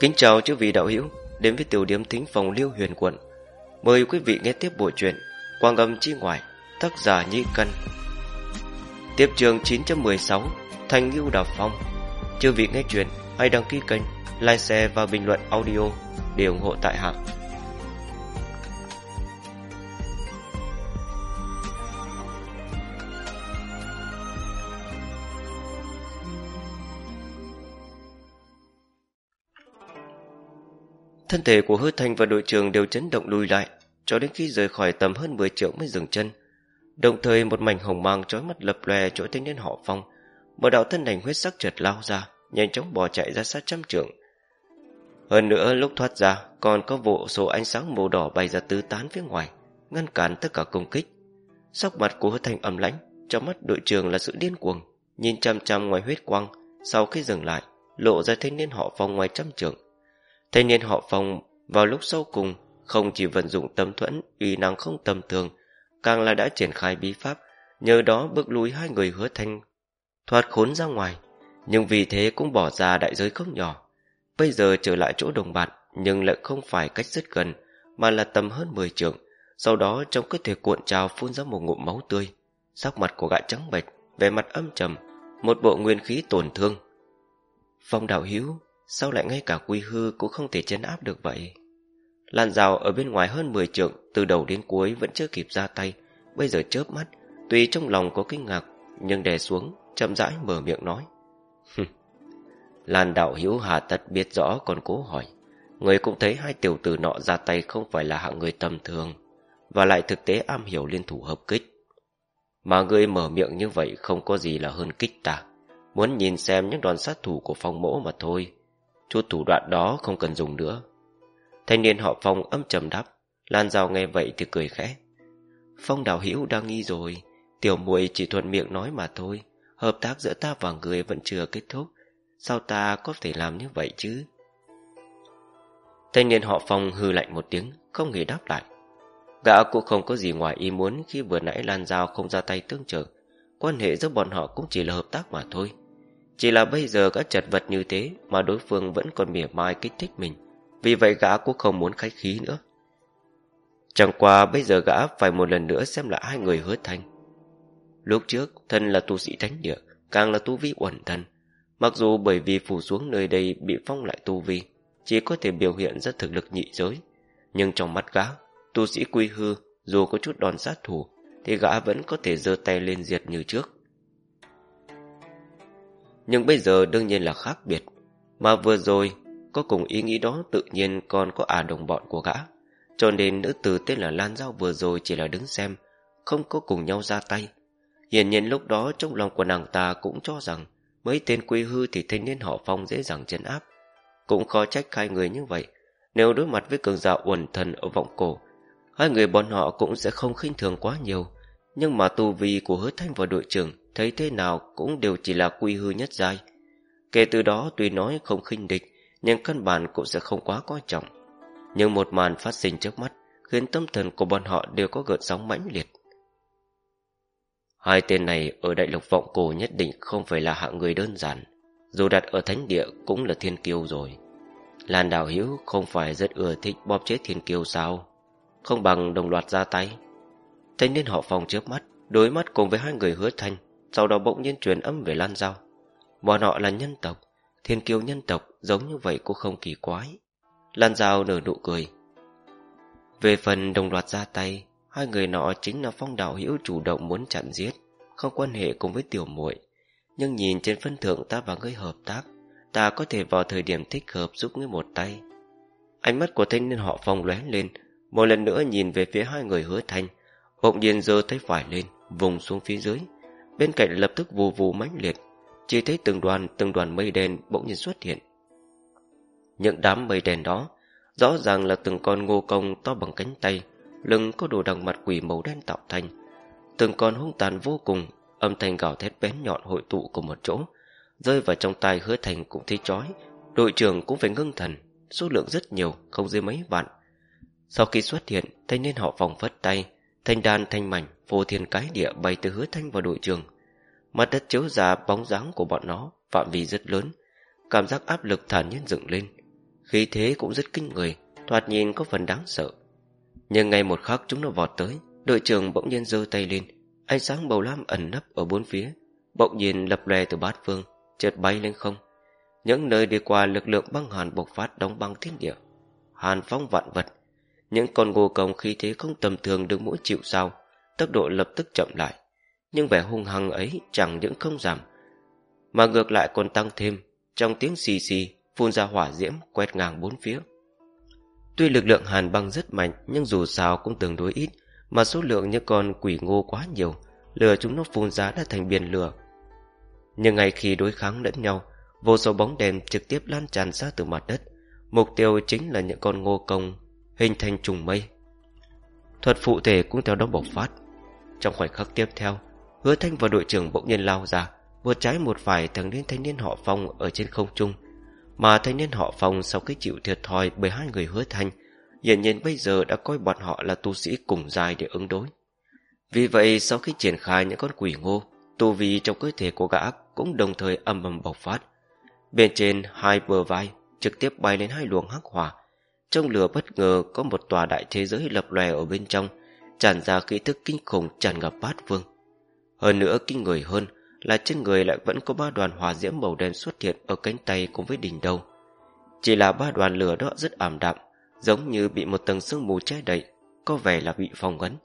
Kính chào chư vị đạo hữu, Đến với tiểu điểm thính phòng liêu huyền quận. Mời quý vị nghe tiếp bộ truyện Quang âm chi ngoại, Tác giả Nhĩ Cân. Tiếp trường 916 Thành Ngưu Đào Phong. Chư vị nghe truyện, hãy đăng ký kênh, Like share và bình luận audio Để ủng hộ tại hạng Thân thể của hứa Thành và đội trưởng đều chấn động lùi lại, cho đến khi rời khỏi tầm hơn 10 triệu mới dừng chân. Đồng thời một mảnh hồng mang trói mắt lập lòe chỗ thanh niên họ phong, một đạo thân ảnh huyết sắc chợt lao ra, nhanh chóng bỏ chạy ra sát trăm trưởng. Hơn nữa lúc thoát ra, còn có vụ số ánh sáng màu đỏ bay ra tứ tán phía ngoài, ngăn cản tất cả công kích. Sắc mặt của hứa Thành âm lãnh, trong mắt đội trưởng là sự điên cuồng, nhìn chăm chăm ngoài huyết quang, sau khi dừng lại, lộ ra thanh niên họ phong ngoài trăm trưởng. Thanh niên họ phòng vào lúc sau cùng không chỉ vận dụng tâm thuẫn uy năng không tầm thường, càng là đã triển khai bí pháp, nhờ đó bước lùi hai người hứa thanh thoát khốn ra ngoài, nhưng vì thế cũng bỏ ra đại giới không nhỏ. Bây giờ trở lại chỗ đồng bạn, nhưng lại không phải cách rất gần, mà là tầm hơn 10 trượng. Sau đó trong cơ thể cuộn trào phun ra một ngụm máu tươi, sắc mặt của gã trắng bệch, vẻ mặt âm trầm, một bộ nguyên khí tổn thương. Phong đạo hiếu Sao lại ngay cả quy hư cũng không thể chấn áp được vậy? Làn rào ở bên ngoài hơn 10 trượng, Từ đầu đến cuối vẫn chưa kịp ra tay. Bây giờ chớp mắt, Tuy trong lòng có kinh ngạc, Nhưng đè xuống, chậm rãi mở miệng nói. Lan đạo hữu hà tất biết rõ còn cố hỏi. Người cũng thấy hai tiểu tử nọ ra tay Không phải là hạng người tầm thường, Và lại thực tế am hiểu liên thủ hợp kích. Mà người mở miệng như vậy Không có gì là hơn kích ta. Muốn nhìn xem những đòn sát thủ của phong mỗ mà thôi. Chút thủ đoạn đó không cần dùng nữa. Thanh niên họ Phong âm trầm đáp, Lan Giao nghe vậy thì cười khẽ. Phong đào hữu đang nghi rồi, Tiểu muội chỉ thuận miệng nói mà thôi, Hợp tác giữa ta và người vẫn chưa kết thúc, Sao ta có thể làm như vậy chứ? Thanh niên họ Phong hư lạnh một tiếng, Không hề đáp lại. Gã cũng không có gì ngoài ý muốn Khi vừa nãy Lan Giao không ra tay tương trợ, Quan hệ giữa bọn họ cũng chỉ là hợp tác mà thôi chỉ là bây giờ các chật vật như thế Mà đối phương vẫn còn mỉa mai kích thích mình. Vì vậy gã cũng không muốn khách khí nữa. Chẳng qua bây giờ gã phải một lần nữa xem lại hai người hứa thanh. Lúc trước, thân là tu sĩ thánh địa, Càng là tu vi uẩn thân Mặc dù bởi vì phủ xuống nơi đây bị phong lại tu vi, Chỉ có thể biểu hiện ra thực lực nhị giới. Nhưng trong mắt gã, Tu sĩ quy hư Dù có chút đòn sát thủ, Thì gã vẫn có thể giơ tay lên diệt như trước nhưng bây giờ đương nhiên là khác biệt. Mà vừa rồi, Có cùng ý nghĩ đó tự nhiên còn có à đồng bọn của gã. Cho nên nữ tử tên là Lan Giao vừa rồi chỉ là đứng xem, Không có cùng nhau ra tay. Hiển nhiên lúc đó trong lòng của nàng ta cũng cho rằng Mấy tên quy hư thì thanh niên họ phong dễ dàng chấn áp. Cũng khó trách hai người như vậy. Nếu đối mặt với cường giả uẩn thần ở vọng cổ, Hai người bọn họ cũng sẽ không khinh thường quá nhiều. Nhưng mà tu vi của hứa thanh và đội trưởng thấy thế nào cũng đều chỉ là quy hư nhất giai. Kể từ đó tuy nói không khinh địch, nhưng căn bản cũng sẽ không quá coi trọng. Nhưng một màn phát sinh trước mắt khiến tâm thần của bọn họ đều có gợn sóng mãnh liệt. Hai tên này ở đại lục vọng cổ nhất định không phải là hạng người đơn giản, dù đặt ở thánh địa cũng là thiên kiêu rồi. Lan Đào hữu không phải rất ưa thích bóp chết thiên kiêu sao? Không bằng đồng loạt ra tay. Thanh niên họ phòng trước mắt, đối mắt cùng với hai người hứa thanh, sau đó bỗng nhiên truyền âm về Lan Giao. Bọn họ là nhân tộc, thiên kiêu nhân tộc giống như vậy cũng không kỳ quái. Lan Giao nở nụ cười. Về phần đồng loạt ra tay, hai người nọ chính là phong đạo hữu chủ động muốn chặn giết, không quan hệ cùng với tiểu muội. Nhưng nhìn trên phân thượng ta và ngươi hợp tác, ta có thể vào thời điểm thích hợp giúp ngươi một tay. Ánh mắt của thanh niên họ phong lóe lên, một lần nữa nhìn về phía hai người hứa thanh, bỗng nhiên giơ tay phải lên, vùng xuống phía dưới, Bên cạnh lập tức vù vù mãnh liệt, Chỉ thấy từng đoàn từng đoàn mây đen bỗng nhiên xuất hiện. Những đám mây đen đó Rõ ràng là từng con ngô công to bằng cánh tay, Lưng có đồ đằng mặt quỷ màu đen tạo thành. Từng con hung tàn vô cùng, Âm thanh gào thét bén nhọn hội tụ cùng một chỗ, Rơi vào trong tay hứa thành cũng thấy chói. Đội trưởng cũng phải ngưng thần, Số lượng rất nhiều, không dưới mấy vạn. Sau khi xuất hiện, Thanh niên họ vòng phất tay Thanh đàn thanh mảnh Vô thiên cái địa bay từ hứa thanh vào đội trường Mặt đất chiếu ra bóng dáng của bọn nó Phạm vi rất lớn Cảm giác áp lực thản nhiên dựng lên khí thế cũng rất kinh người, thoạt nhìn có phần đáng sợ. Nhưng ngay một khắc chúng nó vọt tới, đội trưởng bỗng nhiên giơ tay lên, ánh sáng màu lam ẩn nấp ở bốn phía, bỗng nhiên lập lè từ bát phương, chợt bay lên không. Những nơi đi qua lực lượng băng hàn bộc phát đóng băng thiên địa, hàn phong vạn vật. Những con ngô công khí thế không tầm thường được mỗi chịu sao, tốc độ lập tức chậm lại. Nhưng vẻ hung hăng ấy chẳng những không giảm, mà ngược lại còn tăng thêm, trong tiếng xì xì, phun ra hỏa diễm quét ngang bốn phía. Tuy lực lượng hàn băng rất mạnh, nhưng dù sao cũng tương đối ít, mà số lượng những con quỷ ngô quá nhiều, lửa chúng nó phun ra đã thành biển lửa. Nhưng ngay khi đối kháng lẫn nhau, vô số bóng đèn trực tiếp lan tràn ra từ mặt đất, mục tiêu chính là những con ngô công hình thành trùng mây. Thuật phụ thể cũng theo đó bộc phát. Trong khoảnh khắc tiếp theo, hứa thanh và đội trưởng bỗng nhiên lao ra, một trái một phải thẳng đến thanh niên họ phong ở trên không trung. Mà thanh niên họ phong sau khi chịu thiệt thòi bởi hai người hứa thanh, hiển nhiên bây giờ đã coi bọn họ là tu sĩ cùng dài để ứng đối. Vì vậy sau khi triển khai những con quỷ ngô, tu vi trong cơ thể của gã cũng đồng thời âm ầm bộc phát. Bên trên hai bờ vai trực tiếp bay lên hai luồng hắc hỏa. Trong lửa bất ngờ có một tòa đại thế giới lập lòe ở bên trong, tràn ra khí thức kinh khủng tràn ngập bát vương. Hơn nữa kinh người hơn là trên người lại vẫn có ba đoàn hỏa diễm màu đen xuất hiện ở cánh tay cùng với đỉnh đầu. Chỉ là ba đoàn lửa đó rất ảm đạm, giống như bị một tầng sương mù che đậy, có vẻ là bị phong ấn.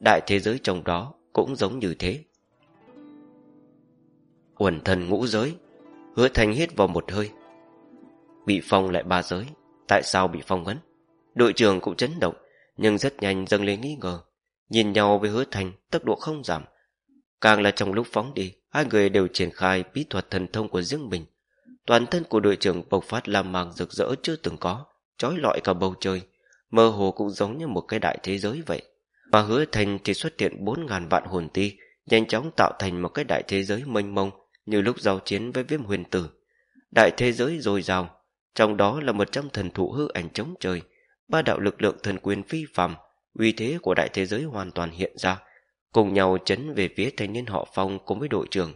Đại thế giới trong đó cũng giống như thế. Uẩn thần ngũ giới, hứa thành hít vào một hơi. Bị phong lại ba giới, tại sao bị phong ấn? Đội trưởng cũng chấn động, nhưng rất nhanh dâng lên nghi ngờ. Nhìn nhau với hứa thành, tốc độ không giảm. Càng là trong lúc phóng đi, hai người đều triển khai bí thuật thần thông của riêng mình. Toàn thân của đội trưởng bộc phát làm màng rực rỡ chưa từng có, trói lọi cả bầu trời, mơ hồ cũng giống như một cái đại thế giới vậy. và hứa thành thì xuất hiện bốn ngàn vạn hồn ti, nhanh chóng tạo thành một cái đại thế giới mênh mông như lúc giao chiến với viêm huyền tử. Đại thế giới dồi dào, trong đó là một trăm thần thụ hư ảnh chống trời, ba đạo lực lượng thần quyền phi phàm, uy thế của đại thế giới hoàn toàn hiện ra, cùng nhau chấn về phía thanh niên họ phong cùng với đội trưởng.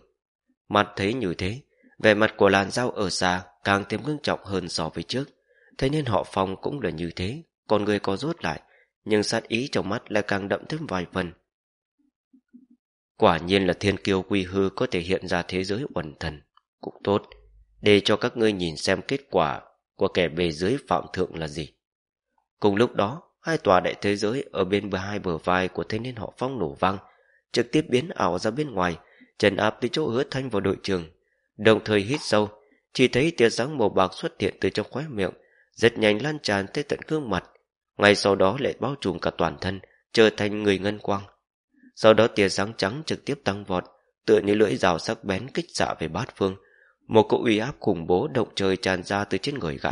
Mặt thấy như thế, vẻ mặt của làn dao ở xa càng thêm ngưng trọng hơn so với trước. Thế nên họ phong cũng là như thế, còn người có rút lại, nhưng sát ý trong mắt lại càng đậm thêm vài phần. Quả nhiên là thiên kiêu quy hư có thể hiện ra thế giới uẩn thần, cũng tốt, để cho các ngươi nhìn xem kết quả của kẻ bề dưới phạm thượng là gì. Cùng lúc đó, hai tòa đại thế giới ở bên bờ hai bờ vai của thanh niên họ phong nổ vang, trực tiếp biến ảo ra bên ngoài, trần áp tới chỗ hứa thanh vào đội trường. Đồng thời hít sâu, chỉ thấy tia sáng màu bạc xuất hiện từ trong khóe miệng, rất nhanh lan tràn tới tận gương mặt, ngay sau đó lại bao trùm cả toàn thân, trở thành người ngân quang. Sau đó tia sáng trắng trực tiếp tăng vọt, tựa như lưỡi rào sắc bén kích xạ về bát phương. Một cỗ uy áp khủng bố động trời tràn ra từ trên người gã.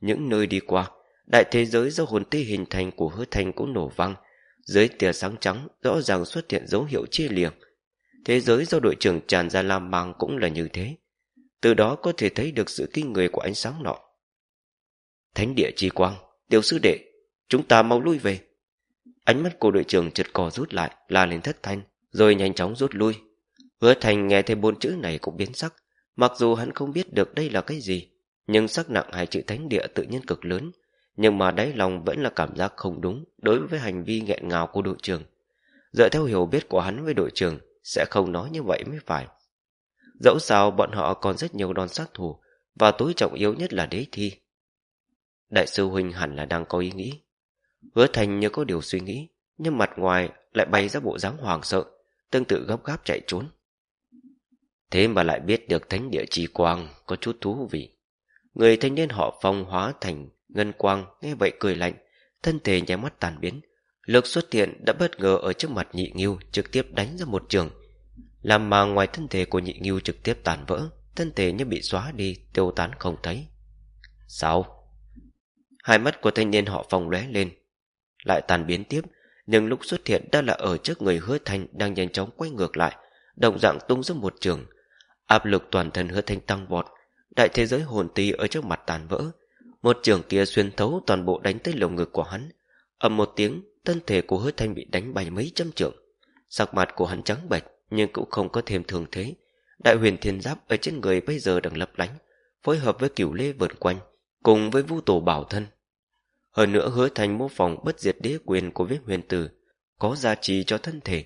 Những nơi đi qua, đại thế giới do hồn ti hình thành của hứa thành cũng nổ văng. Dưới tia sáng trắng rõ ràng xuất hiện dấu hiệu chia liệng. Thế giới do đội trưởng tràn ra lam mang cũng là như thế. Từ đó có thể thấy được sự kinh người của ánh sáng nọ. Thánh địa chi quang, tiểu sư đệ, chúng ta mau lui về. Ánh mắt của đội trưởng chợt cò rút lại, la lên thất thanh, rồi nhanh chóng rút lui. Hứa thành nghe thêm bốn chữ này cũng biến sắc, mặc dù hắn không biết được đây là cái gì, nhưng sắc nặng hai chữ thánh địa tự nhiên cực lớn, nhưng mà đáy lòng vẫn là cảm giác không đúng đối với hành vi nghẹn ngào của đội trưởng. Dựa theo hiểu biết của hắn với đội trưởng, sẽ không nói như vậy mới phải. Dẫu sao bọn họ còn rất nhiều đòn sát thủ, và tối trọng yếu nhất là đế thi. Đại sư Huynh hẳn là đang có ý nghĩ. Hứa thành như có điều suy nghĩ, nhưng mặt ngoài lại bày ra bộ dáng hoàng sợ, tương tự gấp gáp chạy trốn. Thế mà lại biết được thánh địa chi quang có chút thú vị. Người thanh niên họ phong hóa thành ngân quang nghe vậy cười lạnh, thân thể nháy mắt tàn biến. Lực xuất hiện đã bất ngờ ở trước mặt nhị nghiêu trực tiếp đánh ra một trường. Làm mà ngoài thân thể của nhị nghiêu trực tiếp tàn vỡ, thân thể như bị xóa đi, tiêu tán không thấy. Sao? Hai mắt của thanh niên họ phong lóe lên, lại tàn biến tiếp, nhưng lúc xuất hiện đã là ở trước người hứa thanh đang nhanh chóng quay ngược lại, đồng dạng tung ra một trường. Áp lực toàn thân hứa thanh tăng vọt, đại thế giới hồn ti ở trước mặt tàn vỡ. Một trường kia xuyên thấu toàn bộ đánh tới lồng ngực của hắn. ầm một tiếng, thân thể của hứa thanh bị đánh bay mấy trăm trượng. Sắc mặt của hắn trắng bệch, nhưng cũng không có thêm thường thế. Đại huyền thiên giáp ở trên người bây giờ đang lập lánh, phối hợp với cửu lê vượt quanh, cùng với vũ tổ bảo thân. Hơn nữa hứa thanh mô phỏng bất diệt đế quyền của viết huyền tử, có giá trị cho thân thể.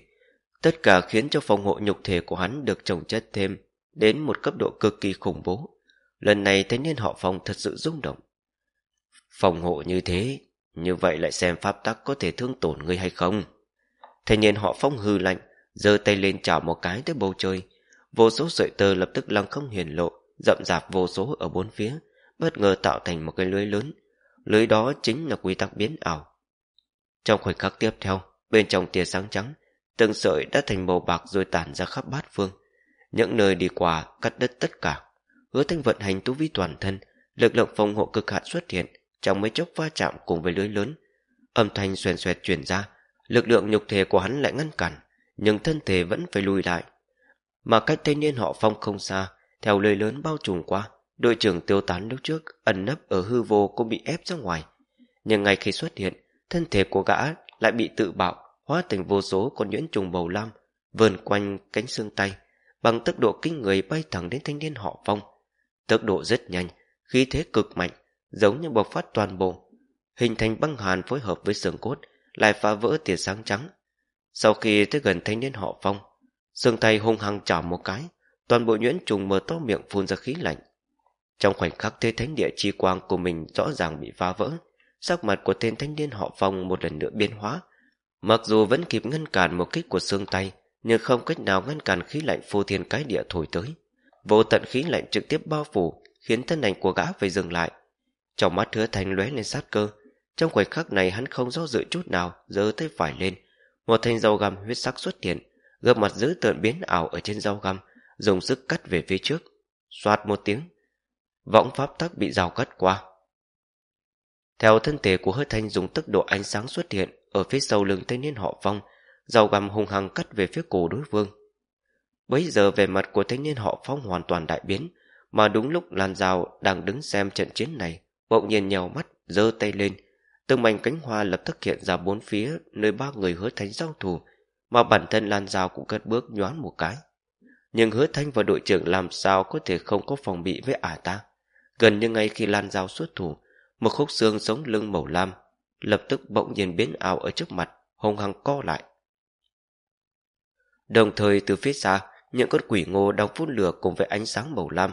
Tất cả khiến cho phòng hộ nhục thể của hắn được trồng chất thêm đến một cấp độ cực kỳ khủng bố. Lần này thanh niên họ phòng thật sự rung động. Phòng hộ như thế, như vậy lại xem pháp tắc có thể thương tổn người hay không. Thanh niên họ phong hư lạnh, giơ tay lên chảo một cái tới bầu trời. Vô số sợi tơ lập tức lăng không hiển lộ, rậm rạp vô số ở bốn phía, bất ngờ tạo thành một cái lưới lớn. Lưới đó chính là quy tắc biến ảo. Trong khoảnh khắc tiếp theo, bên trong tia sáng trắng, từng sợi đã thành màu bạc rồi tản ra khắp bát phương. Những nơi đi qua cắt đứt tất cả. Hứa thanh vận hành tu vi toàn thân, lực lượng phòng hộ cực hạn xuất hiện, trong mấy chốc va chạm cùng với lưới lớn. Âm thanh xoèn xoẹt truyền ra, lực lượng nhục thể của hắn lại ngăn cản, nhưng thân thể vẫn phải lùi lại. Mà cách thanh niên họ phong không xa, theo lưới lớn bao trùm qua, đội trưởng tiêu tán lúc trước ẩn nấp ở hư vô cũng bị ép ra ngoài. Nhưng ngay khi xuất hiện, thân thể của gã lại bị tự bạo, hóa thành vô số con nhuyễn trùng bầu lam, vờn quanh cánh xương tay, bằng tốc độ kinh người bay thẳng đến thanh niên họ phong. Tốc độ rất nhanh, khí thế cực mạnh, giống như bộc phát toàn bộ, hình thành băng hàn phối hợp với xương cốt, lại phá vỡ tia sáng trắng. Sau khi tới gần thanh niên họ phong, xương tay hung hăng chảo một cái, toàn bộ nhuyễn trùng mở to miệng phun ra khí lạnh. Trong khoảnh khắc thế thánh địa chi quang của mình rõ ràng bị phá vỡ, sắc mặt của tên thanh niên họ phong một lần nữa biến hóa. Mặc dù vẫn kịp ngăn cản một kích của xương tay, nhưng không cách nào ngăn cản khí lạnh phô thiên cái địa thổi tới. Vô tận khí lạnh trực tiếp bao phủ, khiến thân ảnh của gã phải dừng lại, trong mắt hứa thành lóe lên sát cơ Trong khoảnh khắc này hắn không do dự chút nào giơ tay phải lên. Một thanh dao găm huyết sắc xuất hiện Gấp mặt giữ tợn biến ảo ở trên dao găm Dùng sức cắt về phía trước. Xoạt một tiếng Võng pháp tắc bị rào cắt qua. Theo thân thể của hứa thanh dùng tốc độ ánh sáng xuất hiện Ở phía sau lưng thanh niên họ phong Dao găm hung hăng cắt về phía cổ đối phương. Bấy giờ về mặt của thanh niên họ phong hoàn toàn đại biến, Mà đúng lúc Lan Giao đang đứng xem trận chiến này, bỗng nhiên nhào mắt, giơ tay lên. Từng mảnh cánh hoa lập tức hiện ra bốn phía, nơi ba người hứa thánh giao thủ, mà bản thân lan giao cũng cất bước nhoán một cái. Nhưng hứa thanh và đội trưởng làm sao có thể không có phòng bị với ả ta? Gần như ngay khi lan giao xuất thủ, một khúc xương sống lưng màu lam lập tức bỗng nhiên biến ảo ở trước mặt, hung hăng co lại đồng thời từ phía xa những con quỷ ngô đang phun lửa cùng với ánh sáng màu lam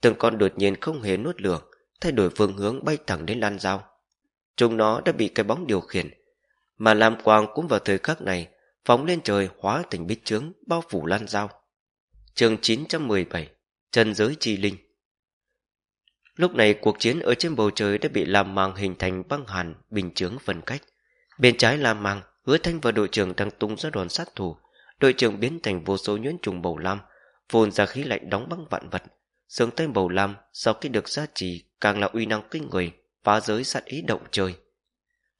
từng con đột nhiên không hề nuốt lửa thay đổi phương hướng bay thẳng đến lan dao. Chúng nó đã bị cái bóng điều khiển, mà Lam Quang cũng vào thời khắc này phóng lên trời hóa thành bích trướng bao phủ lan dao. Chương 917 Trần giới chi linh Lúc này cuộc chiến ở trên bầu trời đã bị làm màng hình thành băng hàn bình chướng phân cách. Bên trái làm màng, hứa thanh và đội trưởng đang tung ra đòn sát thủ. Đội trưởng biến thành vô số nhuyễn trùng bầu lam, phun ra khí lạnh đóng băng vạn vật. Sướng tay bầu lam sau khi được gia trì càng là uy năng kinh người, phá giới sát ý động trời.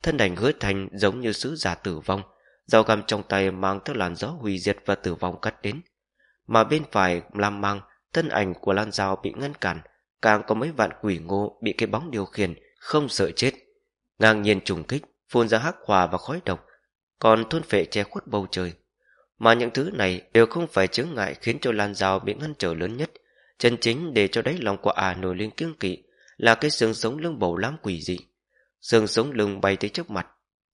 Thân ảnh hứa thành giống như sứ giả tử vong, dao găm trong tay mang theo làn gió hủy diệt và tử vong cắt đến. Mà bên phải lam mang, thân ảnh của lan dao bị ngăn cản, càng có mấy vạn quỷ ngô bị cái bóng điều khiển, không sợ chết. Ngang nhiên trùng kích, phun ra hắc hòa và khói độc, còn thôn phệ che khuất bầu trời. Mà những thứ này đều không phải chướng ngại khiến cho lan dao bị ngăn trở lớn nhất, chân chính để cho đáy lòng của ả nổi lên kiêng kỵ là cái xương sống lưng bầu lam quỷ dị. Xương sống lưng bay tới trước mặt,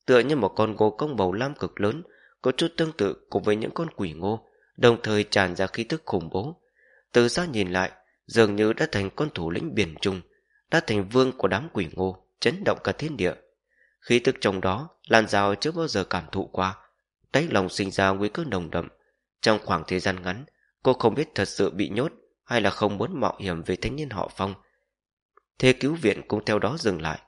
tựa như một con gô công bầu lam cực lớn, có chút tương tự cùng với những con quỷ ngô, đồng thời tràn ra khí tức khủng bố. Từ xa nhìn lại, dường như đã thành con thủ lĩnh biển trung, đã thành vương của đám quỷ ngô, chấn động cả thiên địa. Khí tức trong đó, làn dao chưa bao giờ cảm thụ qua, đáy lòng sinh ra nguy cơ nồng đậm. Trong khoảng thời gian ngắn, cô không biết thật sự bị nhốt hay là không muốn mạo hiểm về thanh niên họ phong, thế cứu viện cũng theo đó dừng lại.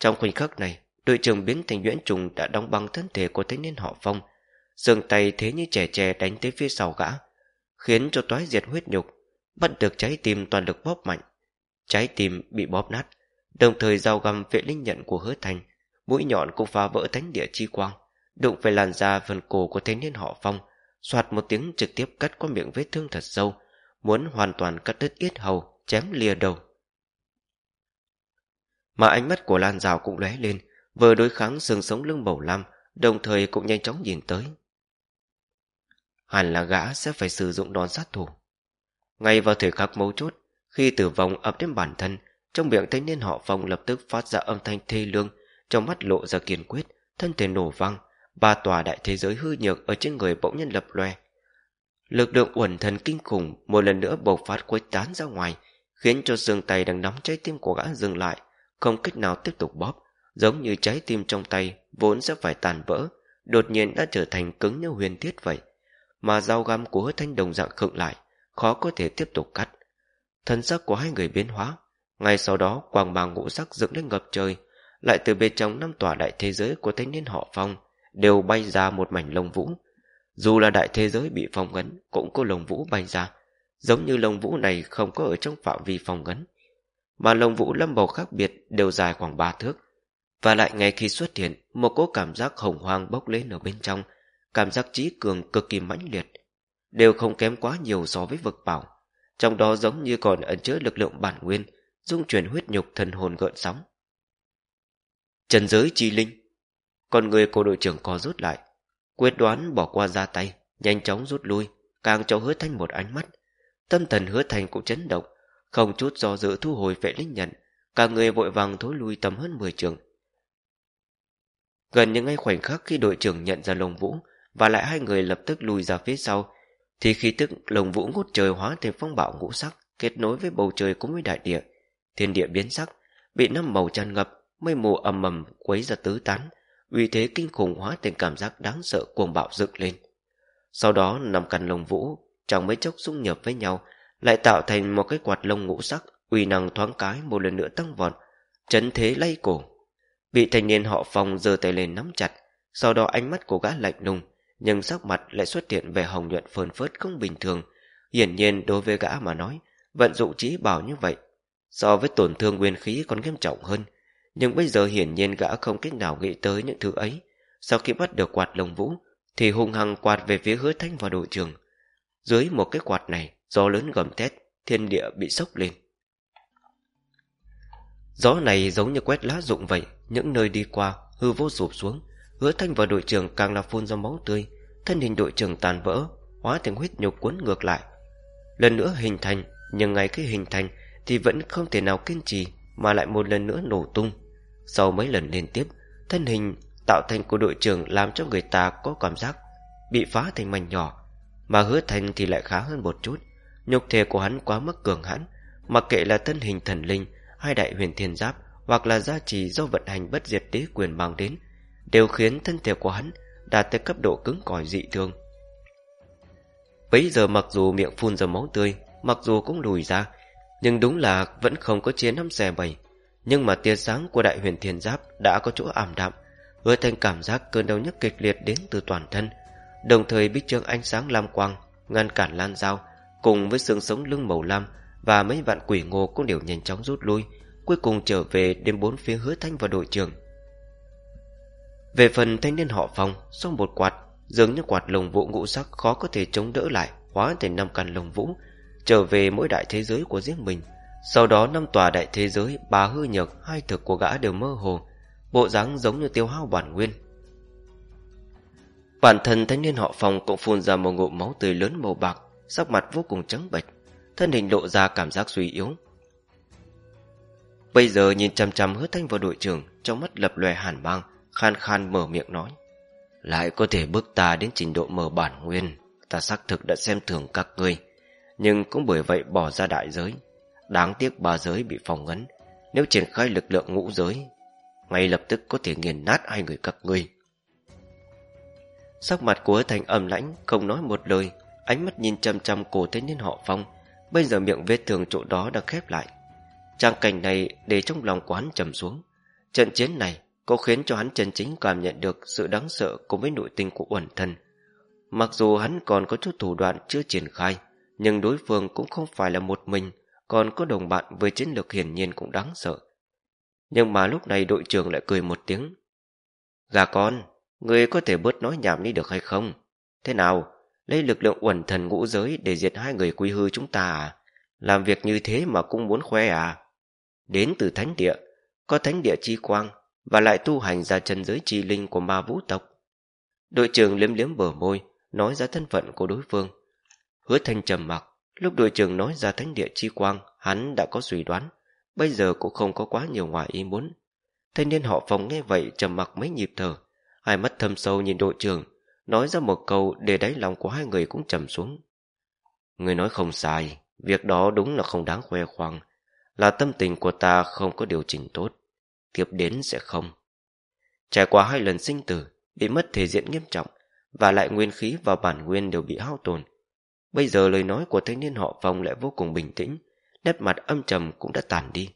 Trong khoảnh khắc này, đội trưởng biến thành nhuyễn trùng đã đóng băng thân thể của thanh niên họ phong, dường tay thế như trẻ trẻ đánh tới phía sau gã, khiến cho toái diệt huyết nhục, bắt được trái tim toàn lực bóp mạnh. Trái tim bị bóp nát, đồng thời dao găm vệ linh nhận của hứa thành, mũi nhọn cũng phá vỡ thánh địa chi quang, đụng phải làn da phần cổ của thanh niên họ phong, soạt một tiếng trực tiếp cắt qua miệng vết thương thật sâu, muốn hoàn toàn cắt đứt yết hầu, chém lìa đầu. Mà ánh mắt của Lan Rào cũng lóe lên, vừa đối kháng xương sống lưng bầu lam, đồng thời cũng nhanh chóng nhìn tới. Hẳn là gã sẽ phải sử dụng đòn sát thủ. Ngay vào thời khắc mấu chốt, khi tử vong ập đến bản thân, Trong miệng thanh niên họ phong lập tức phát ra âm thanh thê lương Trong mắt lộ ra kiên quyết Thân thể nổ văng Ba tòa đại thế giới hư nhược ở trên người bỗng nhân lập loe Lực lượng uẩn thần kinh khủng Một lần nữa bộc phát quấy tán ra ngoài, Khiến cho xương tay đang nắm trái tim của gã dừng lại, Không cách nào tiếp tục bóp, Giống như trái tim trong tay Vốn sẽ phải tàn vỡ, Đột nhiên đã trở thành cứng như huyền thiết vậy. Mà dao găm của hứa thanh đồng dạng khựng lại, Khó có thể tiếp tục cắt. Thân sắc của hai người biến hóa, ngay sau đó quang mang ngũ sắc dựng lên ngập trời, Lại từ bên trong năm tòa đại thế giới của thanh niên họ phong Đều bay ra một mảnh lông vũ. Dù là đại thế giới bị phong ấn, Cũng có lông vũ bay ra, Giống như lông vũ này không có ở trong phạm vi phong ấn. Mà lông vũ lâm bầu khác biệt Đều dài khoảng ba thước. Và lại ngay khi xuất hiện, Một cỗ cảm giác hồng hoang bốc lên ở bên trong, Cảm giác trí cường cực kỳ mãnh liệt, Đều không kém quá nhiều so với vực bảo. Trong đó giống như còn ẩn chứa lực lượng bản nguyên, dung chuyển huyết nhục thần hồn gợn sóng. Trần giới chi linh con người của đội trưởng co rút lại, Quyết đoán bỏ qua ra tay, Nhanh chóng rút lui, Càng cho hứa thanh một ánh mắt. Tâm thần hứa thành cũng chấn động, Không chút do dự thu hồi vệ linh nhận, Cả người vội vàng thối lui tầm hơn 10 trường. Gần những ngay khoảnh khắc khi đội trưởng nhận ra lồng vũ Và lại hai người lập tức lùi ra phía sau, Thì khi tức lồng vũ ngút trời hóa thành phong bạo ngũ sắc, Kết nối với bầu trời cũng với đại địa. Thiên địa biến sắc, bị năm màu tràn ngập, mây mù ầm ầm quấy ra tứ tán uy thế kinh khủng hóa thành cảm giác đáng sợ cuồng bạo dựng lên. Sau đó nằm căn lông vũ, trong mấy chốc xung nhập với nhau, lại tạo thành một cái quạt lông ngũ sắc, uy năng thoáng cái một lần nữa tăng vọt, chấn thế lay cổ. Bị thanh niên họ phòng giơ tay lên nắm chặt, sau đó ánh mắt của gã lạnh lùng, nhưng sắc mặt lại xuất hiện vẻ hồng nhuận phơn phớt không bình thường. Hiển nhiên, đối với gã mà nói, vận dụng trí bảo như vậy, so với tổn thương nguyên khí còn nghiêm trọng hơn nhưng bây giờ hiển nhiên gã không cách nào nghĩ tới những thứ ấy. Sau khi bắt được quạt lồng vũ, thì hung hăng quạt về phía hứa thanh và đội trường dưới một cái quạt này, gió lớn gầm thét, thiên địa bị sốc lên. Gió này giống như quét lá rụng vậy, những nơi đi qua, hư vô sụp xuống. Hứa thanh và đội trưởng càng là phun ra máu tươi, thân hình đội trưởng tàn vỡ, hóa thành huyết nhục cuốn ngược lại. Lần nữa hình thành, nhưng ngay cái hình thành thì vẫn không thể nào kiên trì mà lại một lần nữa nổ tung. Sau mấy lần liên tiếp, thân hình tạo thành của đội trưởng làm cho người ta có cảm giác bị phá thành mảnh nhỏ, mà hứa thành thì lại khá hơn một chút. Nhục thể của hắn quá mức cường hãn, mặc kệ là thân hình thần linh hay đại huyền thiên giáp hoặc là gia trì do vận hành bất diệt đế quyền mang đến, đều khiến thân thể của hắn đạt tới cấp độ cứng cỏi dị thường. Bấy giờ mặc dù miệng phun ra máu tươi, mặc dù cũng lùi ra, nhưng đúng là vẫn không có chiến năm xe bảy Nhưng mà tia sáng của đại huyền thiên giáp đã có chỗ ảm đạm, Hứa thành cảm giác cơn đau nhức kịch liệt đến từ toàn thân. Đồng thời bích trương ánh sáng lam quang, Ngăn cản lan dao, Cùng với xương sống lưng màu lam Và mấy vạn quỷ ngô cũng đều nhanh chóng rút lui, Cuối cùng trở về đến bốn phía hứa thanh và đội trưởng. Về phần thanh niên họ phòng Sau một quạt, Dường như quạt lồng vũ ngũ sắc khó có thể chống đỡ lại, Hóa thành năm căn lồng vũ trở về mỗi đại thế giới của riêng mình. Sau đó năm tòa đại thế giới, bà hư nhược, hai thực của gã đều mơ hồ, bộ dáng giống như tiêu hao bản nguyên. Bản thân thanh niên họ phòng cũng phun ra một ngụm máu tươi lớn màu bạc, sắc mặt vô cùng trắng bệch, thân hình lộ ra cảm giác suy yếu. Bây giờ nhìn chằm chằm hứa thanh vào đội trưởng, trong mắt lập lòe hàn mang, khan khan mở miệng nói. Lại có thể bước ta đến trình độ mở bản nguyên, ta xác thực đã xem thường các ngươi nhưng cũng bởi vậy bỏ ra đại giới. Đáng tiếc ba giới bị phòng ấn, nếu triển khai lực lượng ngũ giới, ngay lập tức có thể nghiền nát hai người các ngươi. Sắc mặt của thành âm lãnh, không nói một lời, ánh mắt nhìn chăm chăm cổ thế niên họ phong, bây giờ miệng vết thương chỗ đó đã khép lại. Trang cảnh này để trong lòng của hắn trầm xuống. Trận chiến này có khiến cho hắn chân chính cảm nhận được sự đáng sợ cùng với nội tình của uẩn thân. Mặc dù hắn còn có chút thủ đoạn chưa triển khai, nhưng đối phương cũng không phải là một mình, còn có đồng bạn với chiến lược hiển nhiên cũng đáng sợ. Nhưng mà lúc này đội trưởng lại cười một tiếng. Gà con, người có thể bớt nói nhảm đi được hay không? Thế nào, lấy lực lượng uẩn thần ngũ giới để diệt hai người quy hư chúng ta à? Làm việc như thế mà cũng muốn khoe à? Đến từ thánh địa, có thánh địa chi quang, và lại tu hành ra chân giới chi linh của ma vũ tộc. Đội trưởng liếm liếm bờ môi, nói ra thân phận của đối phương. Hứa thanh trầm mặc Lúc đội trưởng nói ra thánh địa chi quang Hắn đã có suy đoán bây giờ cũng không có quá nhiều ngoài ý muốn. Thanh niên họ phòng nghe vậy trầm mặc mấy nhịp thở, hai mắt thâm sâu nhìn đội trưởng, nói ra một câu để đáy lòng của hai người cũng trầm xuống. Người nói không sai, việc đó đúng là không đáng khoe khoang, là tâm tình của ta không có điều chỉnh tốt, tiếp đến sẽ không. Trải qua hai lần sinh tử, bị mất thể diện nghiêm trọng, và lại nguyên khí và bản nguyên đều bị hao tổn. Bây giờ lời nói của thanh niên họ phòng lại vô cùng bình tĩnh, nét mặt âm trầm cũng đã tàn đi.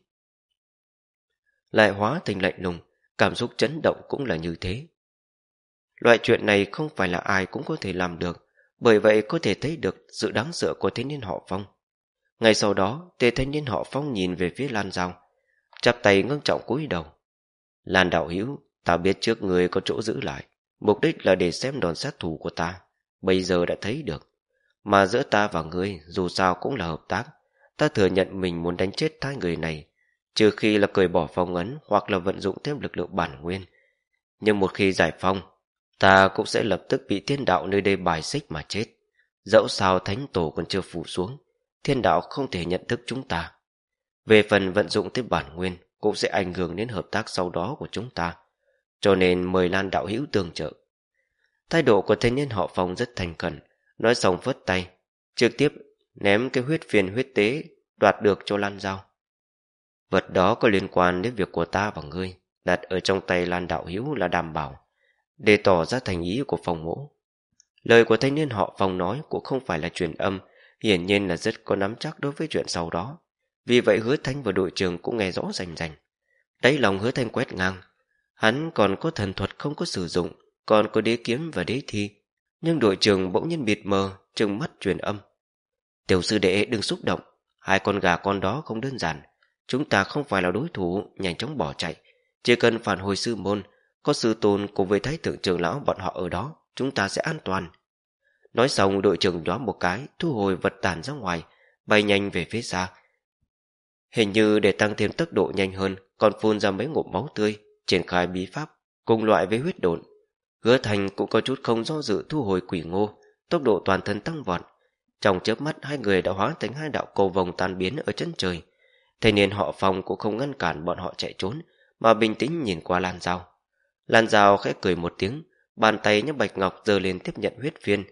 Lại hóa thành lạnh lùng, cảm xúc chấn động cũng là như thế. Loại chuyện này không phải là ai cũng có thể làm được, bởi vậy có thể thấy được sự đáng sợ của thanh niên họ phong. Ngay sau đó, tề thanh niên họ phong nhìn về phía Lan Giao, chắp tay ngưng trọng cúi đầu. Lan đạo hữu, ta biết trước người có chỗ giữ lại, mục đích là để xem đòn sát thủ của ta, bây giờ đã thấy được. Mà giữa ta và ngươi dù sao cũng là hợp tác, ta thừa nhận mình muốn đánh chết hai người này, trừ khi là cởi bỏ phong ấn hoặc là vận dụng thêm lực lượng bản nguyên. Nhưng một khi giải phong, ta cũng sẽ lập tức bị thiên đạo nơi đây bài xích mà chết. Dẫu sao thánh tổ còn chưa phủ xuống, thiên đạo không thể nhận thức chúng ta. Về phần vận dụng thêm bản nguyên cũng sẽ ảnh hưởng đến hợp tác sau đó của chúng ta. Cho nên mời Lan đạo hữu tương trợ. Thái độ của thanh niên họ Phong rất thành khẩn, nói xong vớt tay, trực tiếp ném cái huyết phiền huyết tế đoạt được cho Lan Giao. Vật đó có liên quan đến việc của ta và ngươi, đặt ở trong tay Lan đạo hữu là đảm bảo, để tỏ ra thành ý của phòng mỗ. Lời của thanh niên họ phòng nói cũng không phải là truyền âm, hiển nhiên là rất có nắm chắc đối với chuyện sau đó. Vì vậy hứa thanh và đội trưởng cũng nghe rõ rành rành. Đáy lòng hứa thanh quét ngang. Hắn còn có thần thuật không có sử dụng, còn có đế kiếm và đế thi. Nhưng đội trưởng bỗng nhiên bịt mờ, trừng mắt truyền âm. Tiểu sư đệ đừng xúc động, hai con gà con đó không đơn giản. Chúng ta không phải là đối thủ, nhanh chóng bỏ chạy. Chỉ cần phản hồi sư môn, có sư tôn cùng với thái thượng trưởng lão bọn họ ở đó, chúng ta sẽ an toàn. Nói xong đội trưởng đoán một cái, thu hồi vật tàn ra ngoài, bay nhanh về phía xa. Hình như để tăng thêm tốc độ nhanh hơn, còn phun ra mấy ngụm máu tươi, triển khai bí pháp, cùng loại với huyết độn. Hứa thành cũng có chút không do dự thu hồi quỷ ngô, tốc độ toàn thân tăng vọt. Trong chớp mắt hai người đã hóa thành hai đạo cầu vòng tan biến ở chân trời. Thế nên họ phòng cũng không ngăn cản bọn họ chạy trốn, mà bình tĩnh nhìn qua Lan Giao. Lan Giao khẽ cười một tiếng, bàn tay nhấc bạch ngọc giơ lên tiếp nhận huyết viên,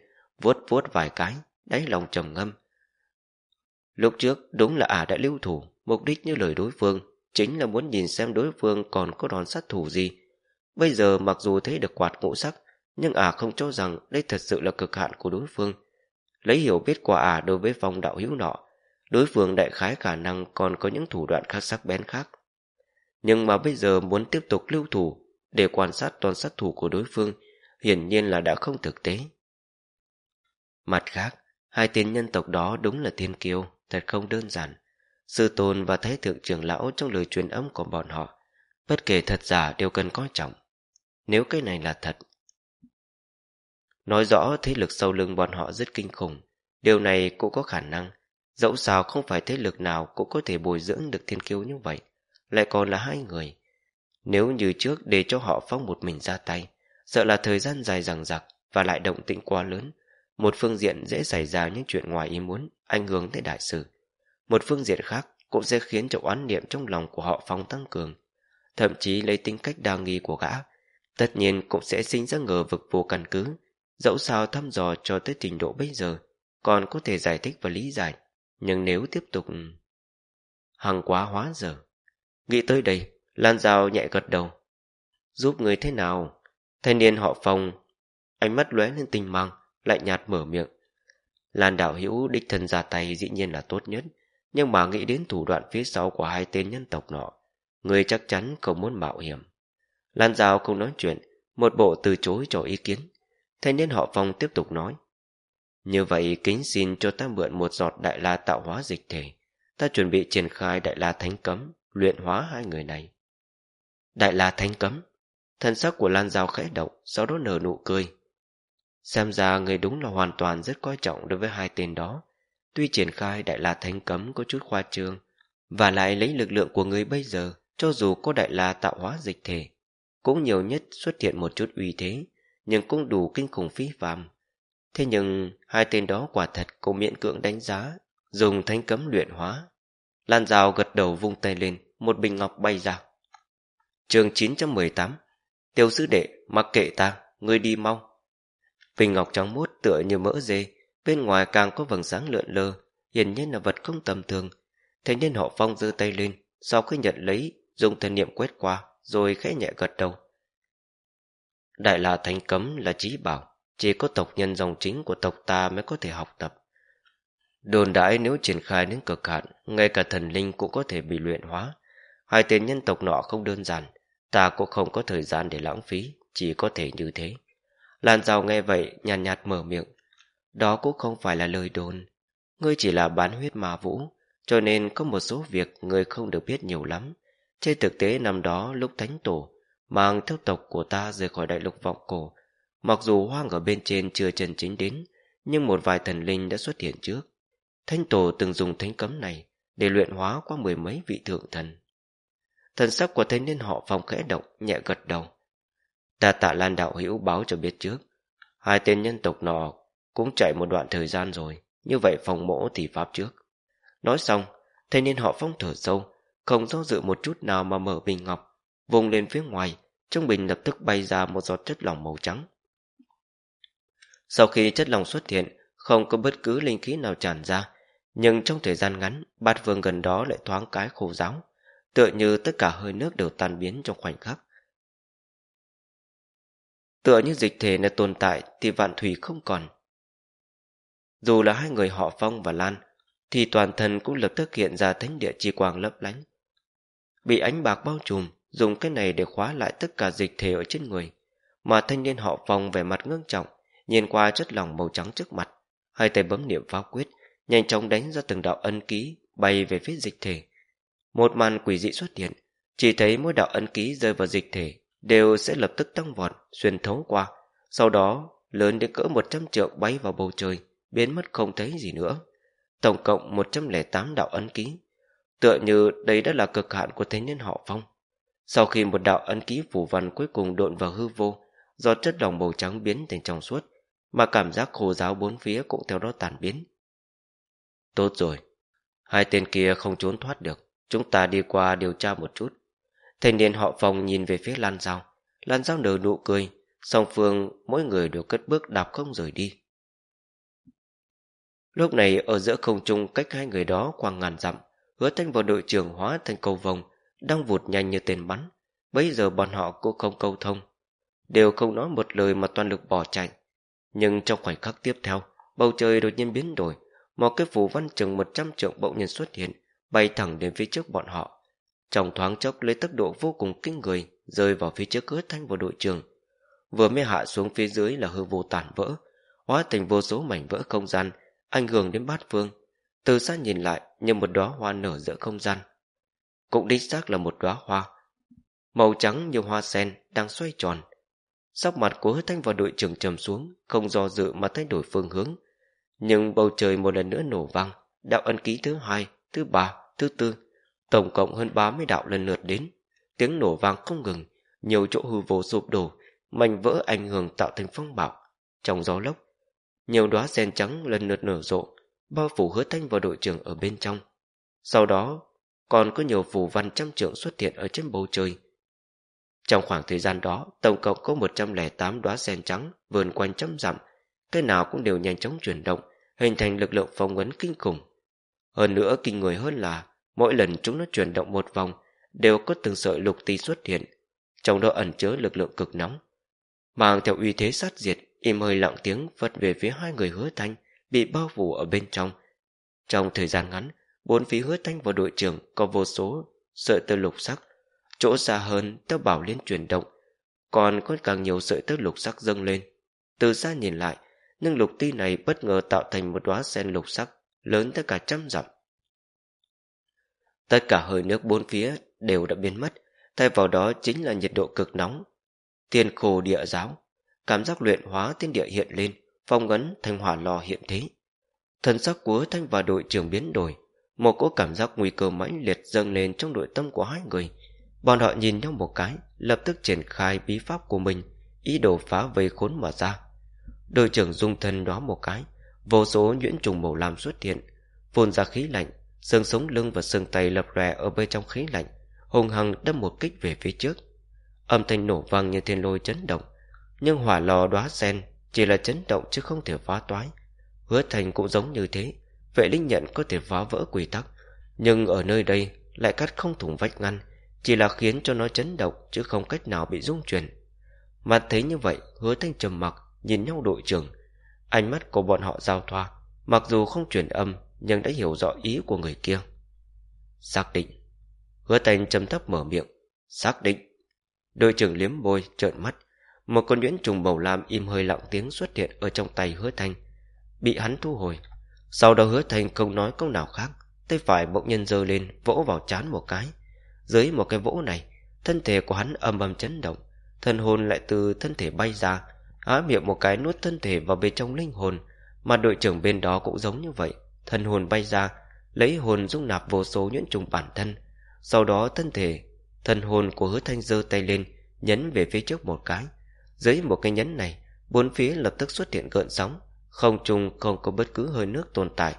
vuốt vuốt vài cái, đáy lòng trầm ngâm. Lúc trước đúng là ả đã lưu thủ, mục đích như lời đối phương, chính là muốn nhìn xem đối phương còn có đòn sát thủ gì. Bây giờ mặc dù thấy được quạt ngũ sắc, nhưng ả không cho rằng đây thật sự là cực hạn của đối phương. Lấy hiểu biết của ả đối với phong đạo hữu nọ, đối phương đại khái khả năng còn có những thủ đoạn khác sắc bén khác. Nhưng mà bây giờ muốn tiếp tục lưu thủ để quan sát toàn sát thủ của đối phương, hiển nhiên là đã không thực tế. Mặt khác, hai tên nhân tộc đó đúng là thiên kiêu, thật không đơn giản. Sư tôn và thái thượng trưởng lão trong lời truyền âm của bọn họ, bất kể thật giả đều cần coi trọng. Nếu cái này là thật, nói rõ thế lực sau lưng bọn họ rất kinh khủng, điều này cũng có khả năng. Dẫu sao không phải thế lực nào cũng có thể bồi dưỡng được thiên kiêu như vậy, lại còn là hai người. Nếu như trước để cho họ phong một mình ra tay, sợ là thời gian dài dằng dặc và lại động tĩnh quá lớn, một phương diện dễ xảy ra những chuyện ngoài ý muốn, ảnh hưởng tới đại sự. Một phương diện khác cũng sẽ khiến cho oán niệm trong lòng của họ phong tăng cường. Thậm chí lấy tính cách đa nghi của gã, tất nhiên cũng sẽ sinh ra ngờ vực vô căn cứ. Dẫu sao thăm dò cho tới trình độ bây giờ, còn có thể giải thích và lý giải. Nhưng nếu tiếp tục... Hằng quá hóa giờ. Nghĩ tới đây, Lan Giao nhẹ gật đầu. Giúp người thế nào? Thanh niên họ phong, ánh mắt lóe lên tình mang, lạnh nhạt mở miệng. Lan đạo hữu đích thân ra tay dĩ nhiên là tốt nhất, nhưng mà nghĩ đến thủ đoạn phía sau của hai tên nhân tộc nọ, người chắc chắn không muốn mạo hiểm. Lan Giao không nói chuyện, một bộ từ chối cho ý kiến. Thanh niên họ phong tiếp tục nói. Như vậy kính xin cho ta mượn một giọt đại la tạo hóa dịch thể. Ta chuẩn bị triển khai đại la thánh cấm, luyện hóa hai người này. Đại la thánh cấm. Thân sắc của Lan Giao khẽ động, sau đó nở nụ cười. Xem ra người đúng là hoàn toàn rất coi trọng đối với hai tên đó. Tuy triển khai đại la thánh cấm có chút khoa trương, và lại lấy lực lượng của người bây giờ, cho dù có đại la tạo hóa dịch thể, cũng nhiều nhất xuất hiện một chút uy thế, nhưng cũng đủ kinh khủng phí phàm Thế nhưng hai tên đó quả thật cũng miễn cưỡng đánh giá, dùng thánh cấm luyện hóa. Lan rào gật đầu vung tay lên, một bình ngọc bay ra. Trường 918 Tiêu sư đệ, mặc kệ ta, ngươi đi mau. Bình ngọc trắng mút tựa như mỡ dê, bên ngoài càng có vầng sáng lượn lờ, hiển nhiên là vật không tầm thường. Thế nên họ phong giơ tay lên, sau khi nhận lấy, dùng thần niệm quét qua, rồi khẽ nhẹ gật đầu. Đại la thánh cấm là trí bảo, chỉ có tộc nhân dòng chính của tộc ta mới có thể học tập. Đồn đãi nếu triển khai đến cực hạn, ngay cả thần linh cũng có thể bị luyện hóa. Hai tên nhân tộc nọ không đơn giản, ta cũng không có thời gian để lãng phí, chỉ có thể như thế. Lan Giao nghe vậy, nhàn nhạt, nhạt mở miệng. Đó cũng không phải là lời đồn. Ngươi chỉ là bán huyết ma vũ, cho nên có một số việc ngươi không được biết nhiều lắm. Trên thực tế năm đó lúc thánh tổ mang theo tộc của ta rời khỏi đại lục vọng cổ, mặc dù hoang ở bên trên chưa chân chính đến, nhưng một vài thần linh đã xuất hiện trước. Thánh tổ từng dùng thánh cấm này để luyện hóa qua mười mấy vị thượng thần. Thần sắc của thanh niên họ phòng khẽ động, nhẹ gật đầu. Ta tạ lan đạo hữu báo cho biết trước. Hai tên nhân tộc nọ cũng chạy một đoạn thời gian rồi, như vậy phòng mỗ thì pháp trước. Nói xong, thanh niên họ phong thở sâu, không do dự một chút nào mà mở bình ngọc, vùng lên phía ngoài, trong bình lập tức bay ra một giọt chất lỏng màu trắng. Sau khi chất lỏng xuất hiện, không có bất cứ linh khí nào tràn ra, nhưng trong thời gian ngắn, bát vương gần đó lại thoáng cái khô giáo, tựa như tất cả hơi nước đều tan biến trong khoảnh khắc. Tựa như dịch thể này tồn tại thì vạn thủy không còn. Dù là hai người họ Phong và Lan, thì toàn thân cũng lập tức hiện ra thánh địa chi quang lấp lánh. Bị ánh bạc bao trùm, dùng cái này để khóa lại tất cả dịch thể ở trên người, mà thanh niên họ phòng vẻ mặt ngưng trọng, nhìn qua chất lỏng màu trắng trước mặt, hai tay bấm niệm pháo quyết, nhanh chóng đánh ra từng đạo ân ký bay về phía dịch thể. Một màn quỷ dị xuất hiện, chỉ thấy mỗi đạo ân ký rơi vào dịch thể đều sẽ lập tức tăng vọt, xuyên thấu qua, sau đó lớn đến cỡ 100 trượng bay vào bầu trời, biến mất không thấy gì nữa. Tổng cộng 108 đạo ấn ký, tựa như đây đã là cực hạn của thế nhân họ phong. Sau khi một đạo ấn ký phủ văn cuối cùng độn vào hư vô, do chất lỏng màu trắng biến thành trong suốt, mà cảm giác khô giáo bốn phía cũng theo đó tàn biến. Tốt rồi, hai tên kia không trốn thoát được, chúng ta đi qua điều tra một chút. Thanh niên họ phòng nhìn về phía Lan Giao, Lan Giao nở nụ cười, song phương mỗi người đều cất bước đạp không rời đi. Lúc này ở giữa không trung cách hai người đó khoảng ngàn dặm, hứa thanh vào đội trưởng hóa thành cầu vồng, đang vụt nhanh như tên bắn. Bây giờ bọn họ cũng không câu thông, đều không nói một lời mà toàn lực bỏ chạy. Nhưng trong khoảnh khắc tiếp theo, bầu trời đột nhiên biến đổi, một cái phù văn chừng 100 trượng bỗng nhiên xuất hiện, bay thẳng đến phía trước bọn họ. Trong thoáng chốc lấy tốc độ vô cùng kinh người, rơi vào phía trước hứa thanh vào đội trưởng Vừa mới hạ xuống phía dưới là hư vô tàn vỡ, hóa thành vô số mảnh vỡ không gian, ảnh hưởng đến bát phương. Từ xa nhìn lại như một đóa hoa nở giữa không gian. Cũng đích xác là một đóa hoa. Màu trắng như hoa sen đang xoay tròn. Sắc mặt của hứa thanh vào đội trưởng trầm xuống, không do dự mà thay đổi phương hướng. Nhưng bầu trời một lần nữa nổ vang, đạo ân ký thứ hai, thứ ba, thứ tư, tổng cộng hơn 30 đạo lần lượt đến. Tiếng nổ vang không ngừng, nhiều chỗ hư vô sụp đổ, mảnh vỡ ảnh hưởng tạo thành phong bạo. Trong gió lốc, nhiều đóa sen trắng lần lượt nở rộ, bao phủ hứa thanh vào đội trưởng ở bên trong. Sau đó, còn có nhiều phù văn trăm trượng xuất hiện ở trên bầu trời. Trong khoảng thời gian đó, tổng cộng có 108 đóa sen trắng vườn quanh trăm dặm, cái nào cũng đều nhanh chóng chuyển động, hình thành lực lượng phong ấn kinh khủng. Hơn nữa kinh người hơn là, mỗi lần chúng nó chuyển động một vòng, đều có từng sợi lục ti xuất hiện, trong đó ẩn chứa lực lượng cực nóng. Mang theo uy thế sát diệt, im hơi lặng tiếng vất về phía hai người hứa thanh, bị bao phủ ở bên trong. Trong thời gian ngắn, bốn phía hứa thanh và đội trưởng có vô số sợi tơ lục sắc, chỗ xa hơn tơ bảo liên chuyển động, còn có càng nhiều sợi tơ lục sắc dâng lên. Từ xa nhìn lại, nhưng lục ti này bất ngờ tạo thành một đóa sen lục sắc lớn tới cả trăm dặm. Tất cả hơi nước bốn phía đều đã biến mất, thay vào đó chính là nhiệt độ cực nóng. Thiên khô địa giáo, cảm giác luyện hóa thiên địa hiện lên, phong ấn thành hỏa lò hiện thế. Thần sắc của thanh và đội trưởng biến đổi, một cỗ cảm giác nguy cơ mãnh liệt dâng lên trong nội tâm của hai người. Bọn họ nhìn nhau một cái, lập tức triển khai bí pháp của mình, ý đồ phá vây khốn mở ra. Đội trưởng dung thân đó một cái, vô số nhuyễn trùng màu lam xuất hiện, phun ra khí lạnh, xương sống lưng và xương tay lập lòe ở bên trong khí lạnh hùng hằng đâm một kích về phía trước âm thanh nổ vang như thiên lôi chấn động nhưng hỏa lò đóa sen chỉ là chấn động chứ không thể phá toái. Hứa thành cũng giống như thế. Vệ linh nhận có thể phá vỡ quy tắc. Nhưng ở nơi đây lại cắt không thủng vách ngăn, chỉ là khiến cho nó chấn động chứ không cách nào bị rung chuyển. Mặt thấy như vậy, hứa thanh trầm mặc, nhìn nhau đội trưởng. Ánh mắt của bọn họ giao thoa, mặc dù không truyền âm, nhưng đã hiểu rõ ý của người kia. Xác định. Hứa thanh trầm thấp mở miệng. Xác định. Đội trưởng liếm môi, trợn mắt một con nhuyễn trùng bầu lam im hơi lặng tiếng xuất hiện ở trong tay hứa thanh. Bị hắn thu hồi. Sau đó hứa thanh không nói câu nào khác. Tay phải bỗng nhiên giơ lên, vỗ vào chán một cái. Dưới một cái vỗ này, thân thể của hắn âm ầm chấn động. Thân hồn lại từ thân thể bay ra, há miệng một cái nuốt thân thể vào bên trong linh hồn. Mà đội trưởng bên đó cũng giống như vậy. Thân hồn bay ra, lấy hồn dung nạp vô số nhuyễn trùng bản thân. Sau đó thân thể thân hồn của hứa thanh giơ tay lên, nhấn về phía trước một cái dưới một cái nhấn này, bốn phía lập tức xuất hiện gợn sóng, không trung không có bất cứ hơi nước tồn tại.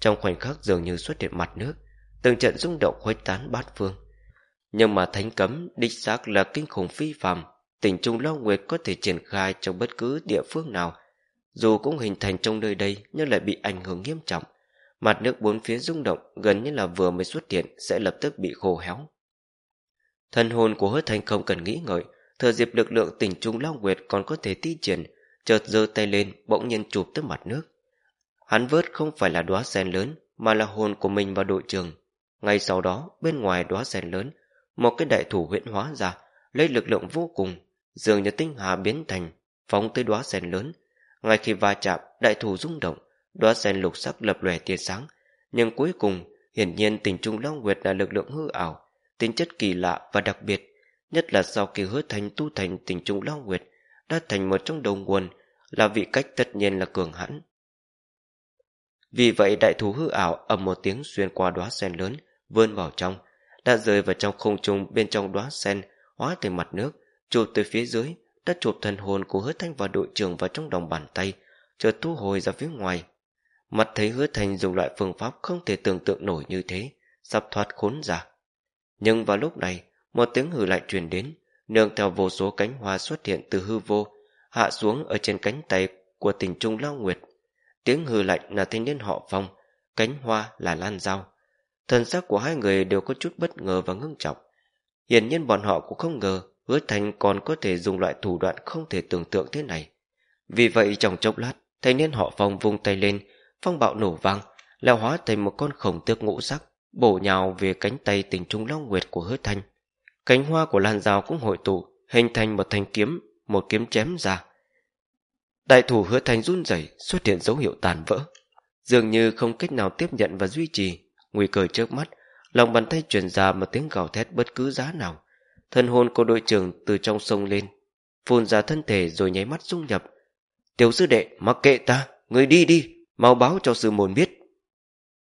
Trong khoảnh khắc dường như xuất hiện mặt nước, từng trận rung động khuếch tán bát phương. Nhưng mà thánh cấm, đích xác là kinh khủng phi phàm, tỉnh trung long nguyệt có thể triển khai trong bất cứ địa phương nào. Dù cũng hình thành trong nơi đây, nhưng lại bị ảnh hưởng nghiêm trọng. Mặt nước bốn phía rung động, gần như là vừa mới xuất hiện, sẽ lập tức bị khô héo. Thần hồn của hứa thành không cần nghĩ ngợi thừa dịp lực lượng tỉnh trung long nguyệt còn có thể thi triển, chợt giơ tay lên, bỗng nhiên chụp tới mặt nước. Hắn vớt không phải là đóa sen lớn, mà là hồn của mình và đội trường ngay sau đó, bên ngoài đóa sen lớn, một cái đại thủ huyễn hóa ra, lấy lực lượng vô cùng, dường như tinh hà biến thành, phóng tới đóa sen lớn. Ngay khi va chạm, đại thủ rung động, đóa sen lục sắc lập lòe tia sáng. Nhưng cuối cùng, hiển nhiên tình trung long nguyệt là lực lượng hư ảo, tính chất kỳ lạ và đặc biệt nhất là sau khi hứa thành tu thành tình trung long nguyệt, đã thành một trong đầu nguồn, là vị cách tất nhiên là cường hãn. Vì vậy, đại thú hư ảo ầm một tiếng xuyên qua đóa sen lớn, vươn vào trong, đã rơi vào trong không trung bên trong đóa sen, hóa thành mặt nước, chụp từ phía dưới, đã chụp thần hồn của hứa thanh và đội trưởng vào trong đồng bàn tay, chợt thu hồi ra phía ngoài. Mặt thấy hứa thành dùng loại phương pháp không thể tưởng tượng nổi như thế, sắp thoát khốn ra. Nhưng vào lúc này một tiếng hừ lại truyền đến, nương theo vô số cánh hoa xuất hiện từ hư vô, hạ xuống ở trên cánh tay của tình trung lao nguyệt. Tiếng hừ lạnh là thanh niên họ phong, cánh hoa là lan dao. Thần sắc của hai người đều có chút bất ngờ và ngưng trọng. Hiển nhiên bọn họ cũng không ngờ, hứa thành còn có thể dùng loại thủ đoạn không thể tưởng tượng thế này. Vì vậy trong chốc lát, thanh niên họ phong vung tay lên, phong bạo nổ vang, lao hóa thành một con khổng tước ngũ sắc, bổ nhào về cánh tay tình trung long nguyệt của hứa thanh cánh hoa của lan dao cũng hội tụ, hình thành một thanh kiếm, một kiếm chém ra. Đại thủ hứa thanh run rẩy, xuất hiện dấu hiệu tàn vỡ. Dường như không cách nào tiếp nhận và duy trì, nguy cơ trước mắt, lòng bàn tay truyền ra một tiếng gào thét bất cứ giá nào. Thân hồn của đội trưởng từ trong sông lên, phun ra thân thể rồi nháy mắt dung nhập. Tiểu sư đệ, mặc kệ ta, người đi đi, mau báo cho sư môn biết.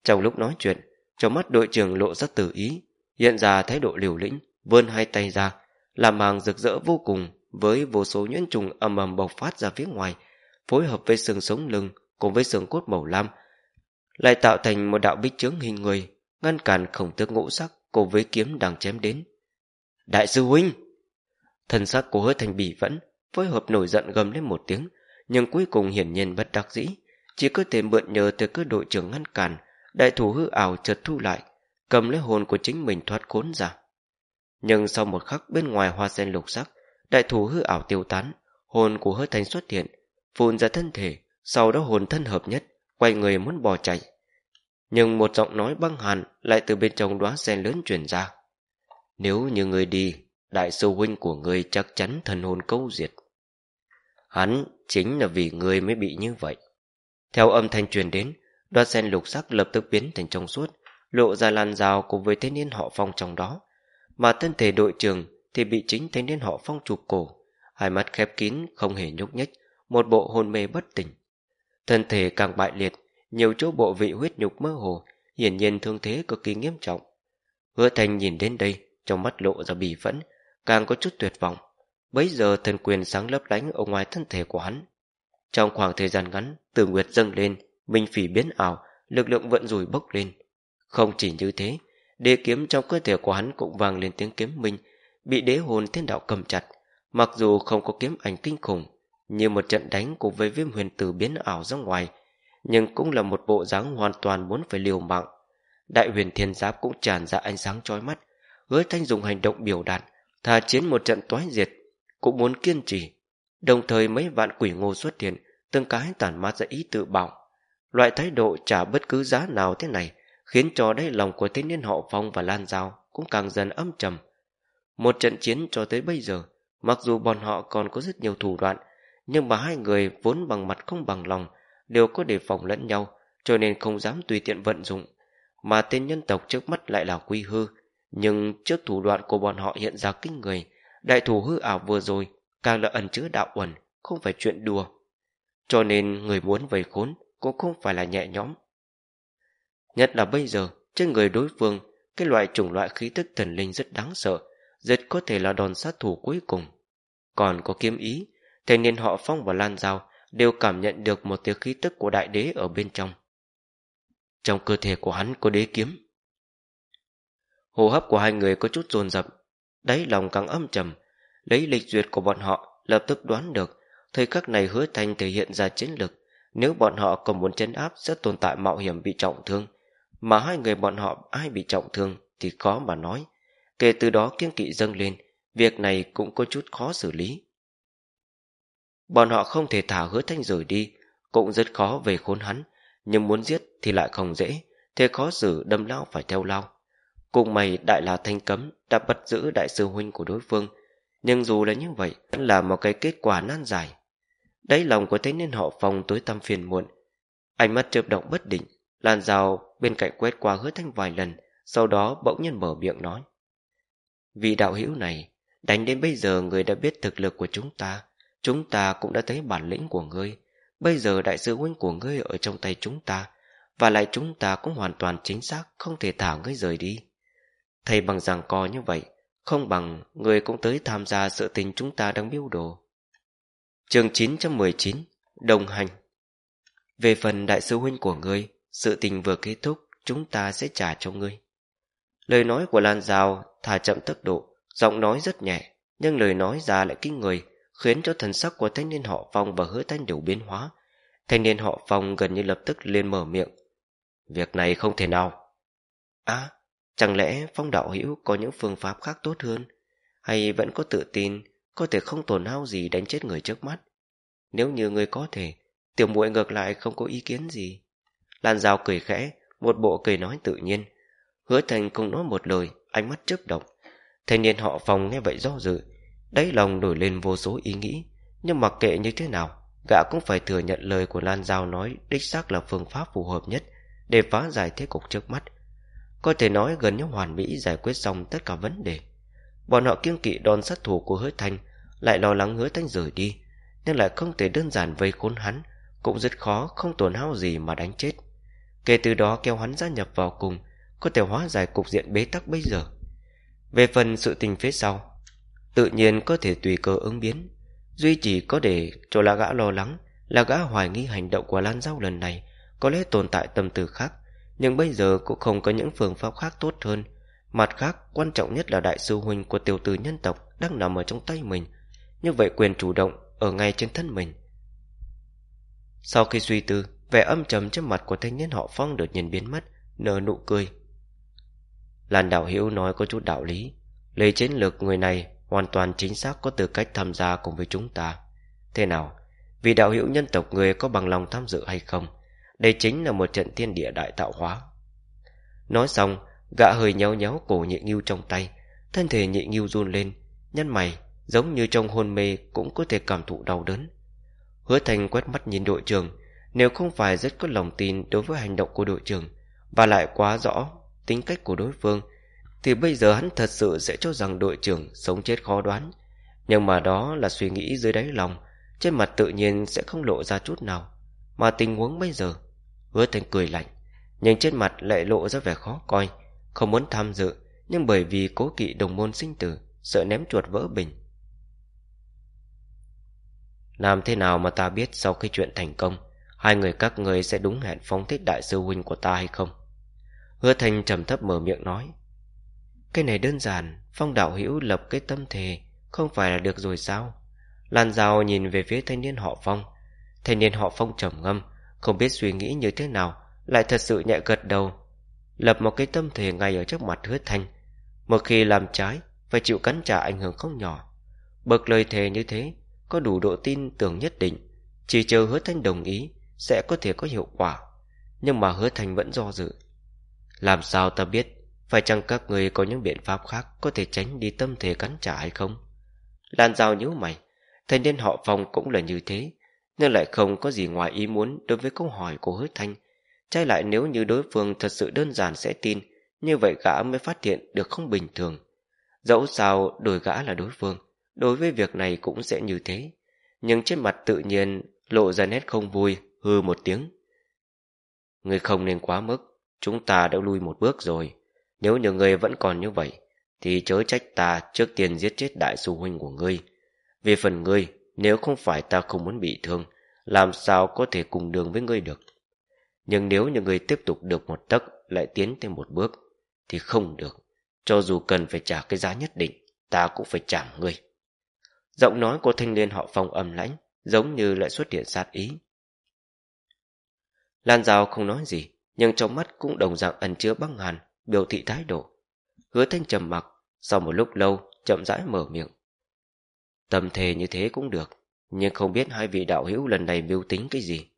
Trong lúc nói chuyện, trong mắt đội trưởng lộ ra tử ý, hiện ra thái độ liều lĩnh vươn hai tay ra, làm màng rực rỡ vô cùng với vô số nhuyễn trùng ầm ầm bộc phát ra phía ngoài, phối hợp với xương sống lưng cùng với xương cốt màu lam, lại tạo thành một đạo bích chướng hình người, ngăn cản khổng tước ngũ sắc cùng với kiếm đang chém đến. Đại sư huynh! Thân sắc của hứa thành bỉ vẫn phối hợp nổi giận gầm lên một tiếng, nhưng cuối cùng hiển nhiên bất đắc dĩ, chỉ có thể mượn nhờ từ cơ đội trưởng ngăn cản, đại thủ hư ảo chợt thu lại, cầm lấy hồn của chính mình thoát khốn ra nhưng sau một khắc bên ngoài hoa sen lục sắc, đại thủ hư ảo tiêu tán, hồn của hứa thành xuất hiện, phun ra thân thể, sau đó hồn thân hợp nhất, quay người muốn bỏ chạy. Nhưng một giọng nói băng hàn lại từ bên trong đóa sen lớn truyền ra. Nếu như người đi, đại sư huynh của người chắc chắn thần hồn câu diệt. Hắn chính là vì người mới bị như vậy. Theo âm thanh truyền đến, đóa sen lục sắc lập tức biến thành trong suốt, lộ ra lan rào cùng với thế niên họ phong trong đó mà thân thể đội trưởng thì bị chính thanh niên họ phong chụp cổ. Hai mắt khép kín không hề nhúc nhích một bộ hôn mê bất tỉnh. Thân thể càng bại liệt nhiều chỗ bộ vị huyết nhục mơ hồ hiển nhiên thương thế cực kỳ nghiêm trọng. Hứa thành nhìn đến đây trong mắt lộ ra bì phẫn càng có chút tuyệt vọng. Bấy giờ thần quyền sáng lấp lánh ở ngoài thân thể của hắn. Trong khoảng thời gian ngắn từ nguyệt dâng lên minh phỉ biến ảo lực lượng vận rủi bốc lên. Không chỉ như thế, đế kiếm trong cơ thể của hắn cũng vang lên tiếng kiếm minh, bị đế hồn thiên đạo cầm chặt. Mặc dù không có kiếm ảnh kinh khủng, như một trận đánh cùng với viêm huyền tử biến ảo ra ngoài, nhưng cũng là một bộ dáng hoàn toàn muốn phải liều mạng. Đại huyền thiên giáp cũng tràn ra ánh sáng chói mắt, hứa thanh dùng hành động biểu đạt, thà chiến một trận toái diệt, cũng muốn kiên trì. Đồng thời mấy vạn quỷ ngô xuất hiện, từng cái tản mát ra ý tự bảo. Loại thái độ trả bất cứ giá nào thế này, khiến cho đây lòng của thanh niên họ Phong và Lan Giao cũng càng dần âm trầm. Một trận chiến cho tới bây giờ, mặc dù bọn họ còn có rất nhiều thủ đoạn, nhưng mà hai người vốn bằng mặt không bằng lòng, đều có đề phòng lẫn nhau, cho nên không dám tùy tiện vận dụng. Mà tên nhân tộc trước mắt lại là quy hư, nhưng trước thủ đoạn của bọn họ hiện ra kinh người, đại thủ hư ảo vừa rồi càng là ẩn chứa đạo uẩn, không phải chuyện đùa. Cho nên người muốn vây khốn cũng không phải là nhẹ nhõm. Nhất là bây giờ, trên người đối phương, cái loại chủng loại khí tức thần linh rất đáng sợ, rất có thể là đòn sát thủ cuối cùng. Còn có kiếm ý, thế nên họ Phong và Lan Giao đều cảm nhận được một tiếng khí tức của đại đế ở bên trong. Trong cơ thể của hắn có đế kiếm. Hô hấp của hai người có chút dồn dập, đáy lòng càng âm trầm, lấy lịch duyệt của bọn họ lập tức đoán được thời khắc này hứa thanh thể hiện ra chiến lực nếu bọn họ còn muốn chấn áp sẽ tồn tại mạo hiểm bị trọng thương mà hai người bọn họ ai bị trọng thương thì khó mà nói. Kể từ đó kiên kỵ dâng lên, việc này cũng có chút khó xử lý. Bọn họ không thể thả hứa thanh rời đi, cũng rất khó về khốn hắn, nhưng muốn giết thì lại không dễ, thế khó xử đâm lao phải theo lao. Cùng mày đại là thanh cấm đã bắt giữ đại sư huynh của đối phương, nhưng dù là như vậy, vẫn là một cái kết quả nan giải. Đáy lòng của thanh niên họ phòng tối tăm phiền muộn, ánh mắt chớp động bất định, làn rào bên cạnh quét qua hứa thanh vài lần, sau đó bỗng nhiên mở miệng nói. Vị đạo hữu này, đánh đến bây giờ người đã biết thực lực của chúng ta chúng ta cũng đã thấy bản lĩnh của ngươi. Bây giờ đại sư huynh của ngươi ở trong tay chúng ta, và lại chúng ta cũng hoàn toàn chính xác, không thể thả ngươi rời đi. Thầy bằng rằng co như vậy, không bằng người cũng tới tham gia sự tình chúng ta đang biêu đồ. Chương 919 Đồng hành. Về phần đại sư huynh của ngươi sự tình vừa kết thúc, Chúng ta sẽ trả cho ngươi. Lời nói của Lan Giao thả chậm tốc độ, Giọng nói rất nhẹ, Nhưng lời nói ra lại kinh người, Khiến cho thần sắc của thanh niên họ Phong và hứa thanh đều biến hóa. Thanh niên họ Phong gần như lập tức lên mở miệng. Việc này không thể nào. À Chẳng lẽ phong đạo hữu có những phương pháp khác tốt hơn? Hay vẫn có tự tin, Có thể không tổn hao gì đánh chết người trước mắt? Nếu như người có thể, Tiểu muội ngược lại không có ý kiến gì. Lan Giao cười khẽ, Một bộ cười nói tự nhiên. Hứa thành không nói một lời, Ánh mắt chớp động. Thanh niên họ phòng nghe vậy do dự. Đáy lòng nổi lên vô số ý nghĩ. Nhưng mặc kệ như thế nào, Gã cũng phải thừa nhận lời của Lan Giao nói Đích xác là phương pháp phù hợp nhất Để phá giải thế cục trước mắt. Có thể nói gần như hoàn mỹ giải quyết xong tất cả vấn đề. Bọn họ kiêng kỵ đòn sát thủ của hứa thanh Lại lo lắng hứa thanh rời đi, Nhưng lại không thể đơn giản vây khốn hắn, Cũng rất khó không tổn hao gì mà đánh chết. Kể từ đó kéo hắn gia nhập vào cùng, Có thể hóa giải cục diện bế tắc bây giờ. Về phần sự tình phía sau, Tự nhiên có thể tùy cơ ứng biến, Duy chỉ có để cho là gã lo lắng Là gã hoài nghi hành động của Lan Giao lần này Có lẽ tồn tại tâm tư khác, nhưng bây giờ cũng không có những phương pháp khác tốt hơn. Mặt khác, quan trọng nhất là đại sư huynh của tiểu tử nhân tộc Đang nằm ở trong tay mình, Như vậy quyền chủ động ở ngay trên thân mình. Sau khi suy tư Vẻ âm trầm trên mặt của thanh niên họ Phong đột nhiên biến mất, Nở nụ cười. Làn đạo hữu nói có chút đạo lý. Lấy chiến lược người này Hoàn toàn chính xác có tư cách tham gia cùng với chúng ta. Thế nào? Vì đạo hữu nhân tộc người có bằng lòng tham dự hay không? Đây chính là một trận thiên địa đại tạo hóa. Nói xong, Gã hơi nhéo nhéo cổ nhị nghiêu trong tay, Thân thể nhị nghiêu run lên, nhăn mày, giống như trong hôn mê Cũng có thể cảm thụ đau đớn. Hứa thành quét mắt nhìn đội trưởng nếu không phải rất có lòng tin đối với hành động của đội trưởng Và lại quá rõ tính cách của đối phương, Thì bây giờ hắn thật sự sẽ cho rằng đội trưởng sống chết khó đoán. Nhưng mà đó là suy nghĩ dưới đáy lòng, Trên mặt tự nhiên sẽ không lộ ra chút nào. Mà tình huống bây giờ, Hứa Thanh cười lạnh, Nhưng trên mặt lại lộ ra vẻ khó coi, Không muốn tham dự, Nhưng bởi vì cố kỵ đồng môn sinh tử, Sợ ném chuột vỡ bình. Làm thế nào mà ta biết sau khi chuyện thành công Hai người các người sẽ đúng hẹn phóng thích đại sư huynh của ta hay không? Hứa thành trầm thấp mở miệng nói. Cái này đơn giản, Phong đạo hữu lập cái tâm thề, Không phải là được rồi sao? Lan dao nhìn về phía thanh niên họ Phong. Thanh niên họ Phong trầm ngâm, Không biết suy nghĩ như thế nào, Lại thật sự nhẹ gật đầu. Lập một cái tâm thể ngay ở trước mặt hứa thanh. Một khi làm trái, Phải chịu cắn trả ảnh hưởng không nhỏ. Bậc lời thề như thế, Có đủ độ tin tưởng nhất định. Chỉ chờ hứa thanh đồng ý sẽ có thể có hiệu quả, Nhưng mà hứa thành vẫn do dự. Làm sao ta biết, Phải chăng các người có những biện pháp khác Có thể tránh đi tâm thể cắn trả hay không? Lan Giao nhíu mày, Thanh niên họ phòng cũng là như thế, Nhưng lại không có gì ngoài ý muốn Đối với câu hỏi của hứa thanh Trái lại nếu như đối phương thật sự đơn giản sẽ tin, Như vậy gã mới phát hiện được không bình thường. Dẫu sao đổi gã là đối phương, Đối với việc này cũng sẽ như thế. Nhưng trên mặt tự nhiên Lộ ra nét không vui. Hư một tiếng Người không nên quá mức Chúng ta đã lui một bước rồi Nếu như người vẫn còn như vậy Thì chớ trách ta trước tiên giết chết đại sư huynh của ngươi Về phần ngươi Nếu không phải ta không muốn bị thương Làm sao có thể cùng đường với ngươi được nhưng nếu như người tiếp tục được một tấc lại tiến thêm một bước thì không được. Cho dù cần phải trả cái giá nhất định, ta cũng phải trả ngươi. Giọng nói của thanh niên họ phong âm lãnh, giống như lại xuất hiện sát ý. Lan Giao không nói gì, nhưng trong mắt cũng đồng dạng ẩn chứa băng hàn, biểu thị thái độ. Hứa thanh trầm mặc, sau một lúc lâu, chậm rãi mở miệng. Tâm thề như thế cũng được, nhưng không biết hai vị đạo hữu lần này mưu tính cái gì.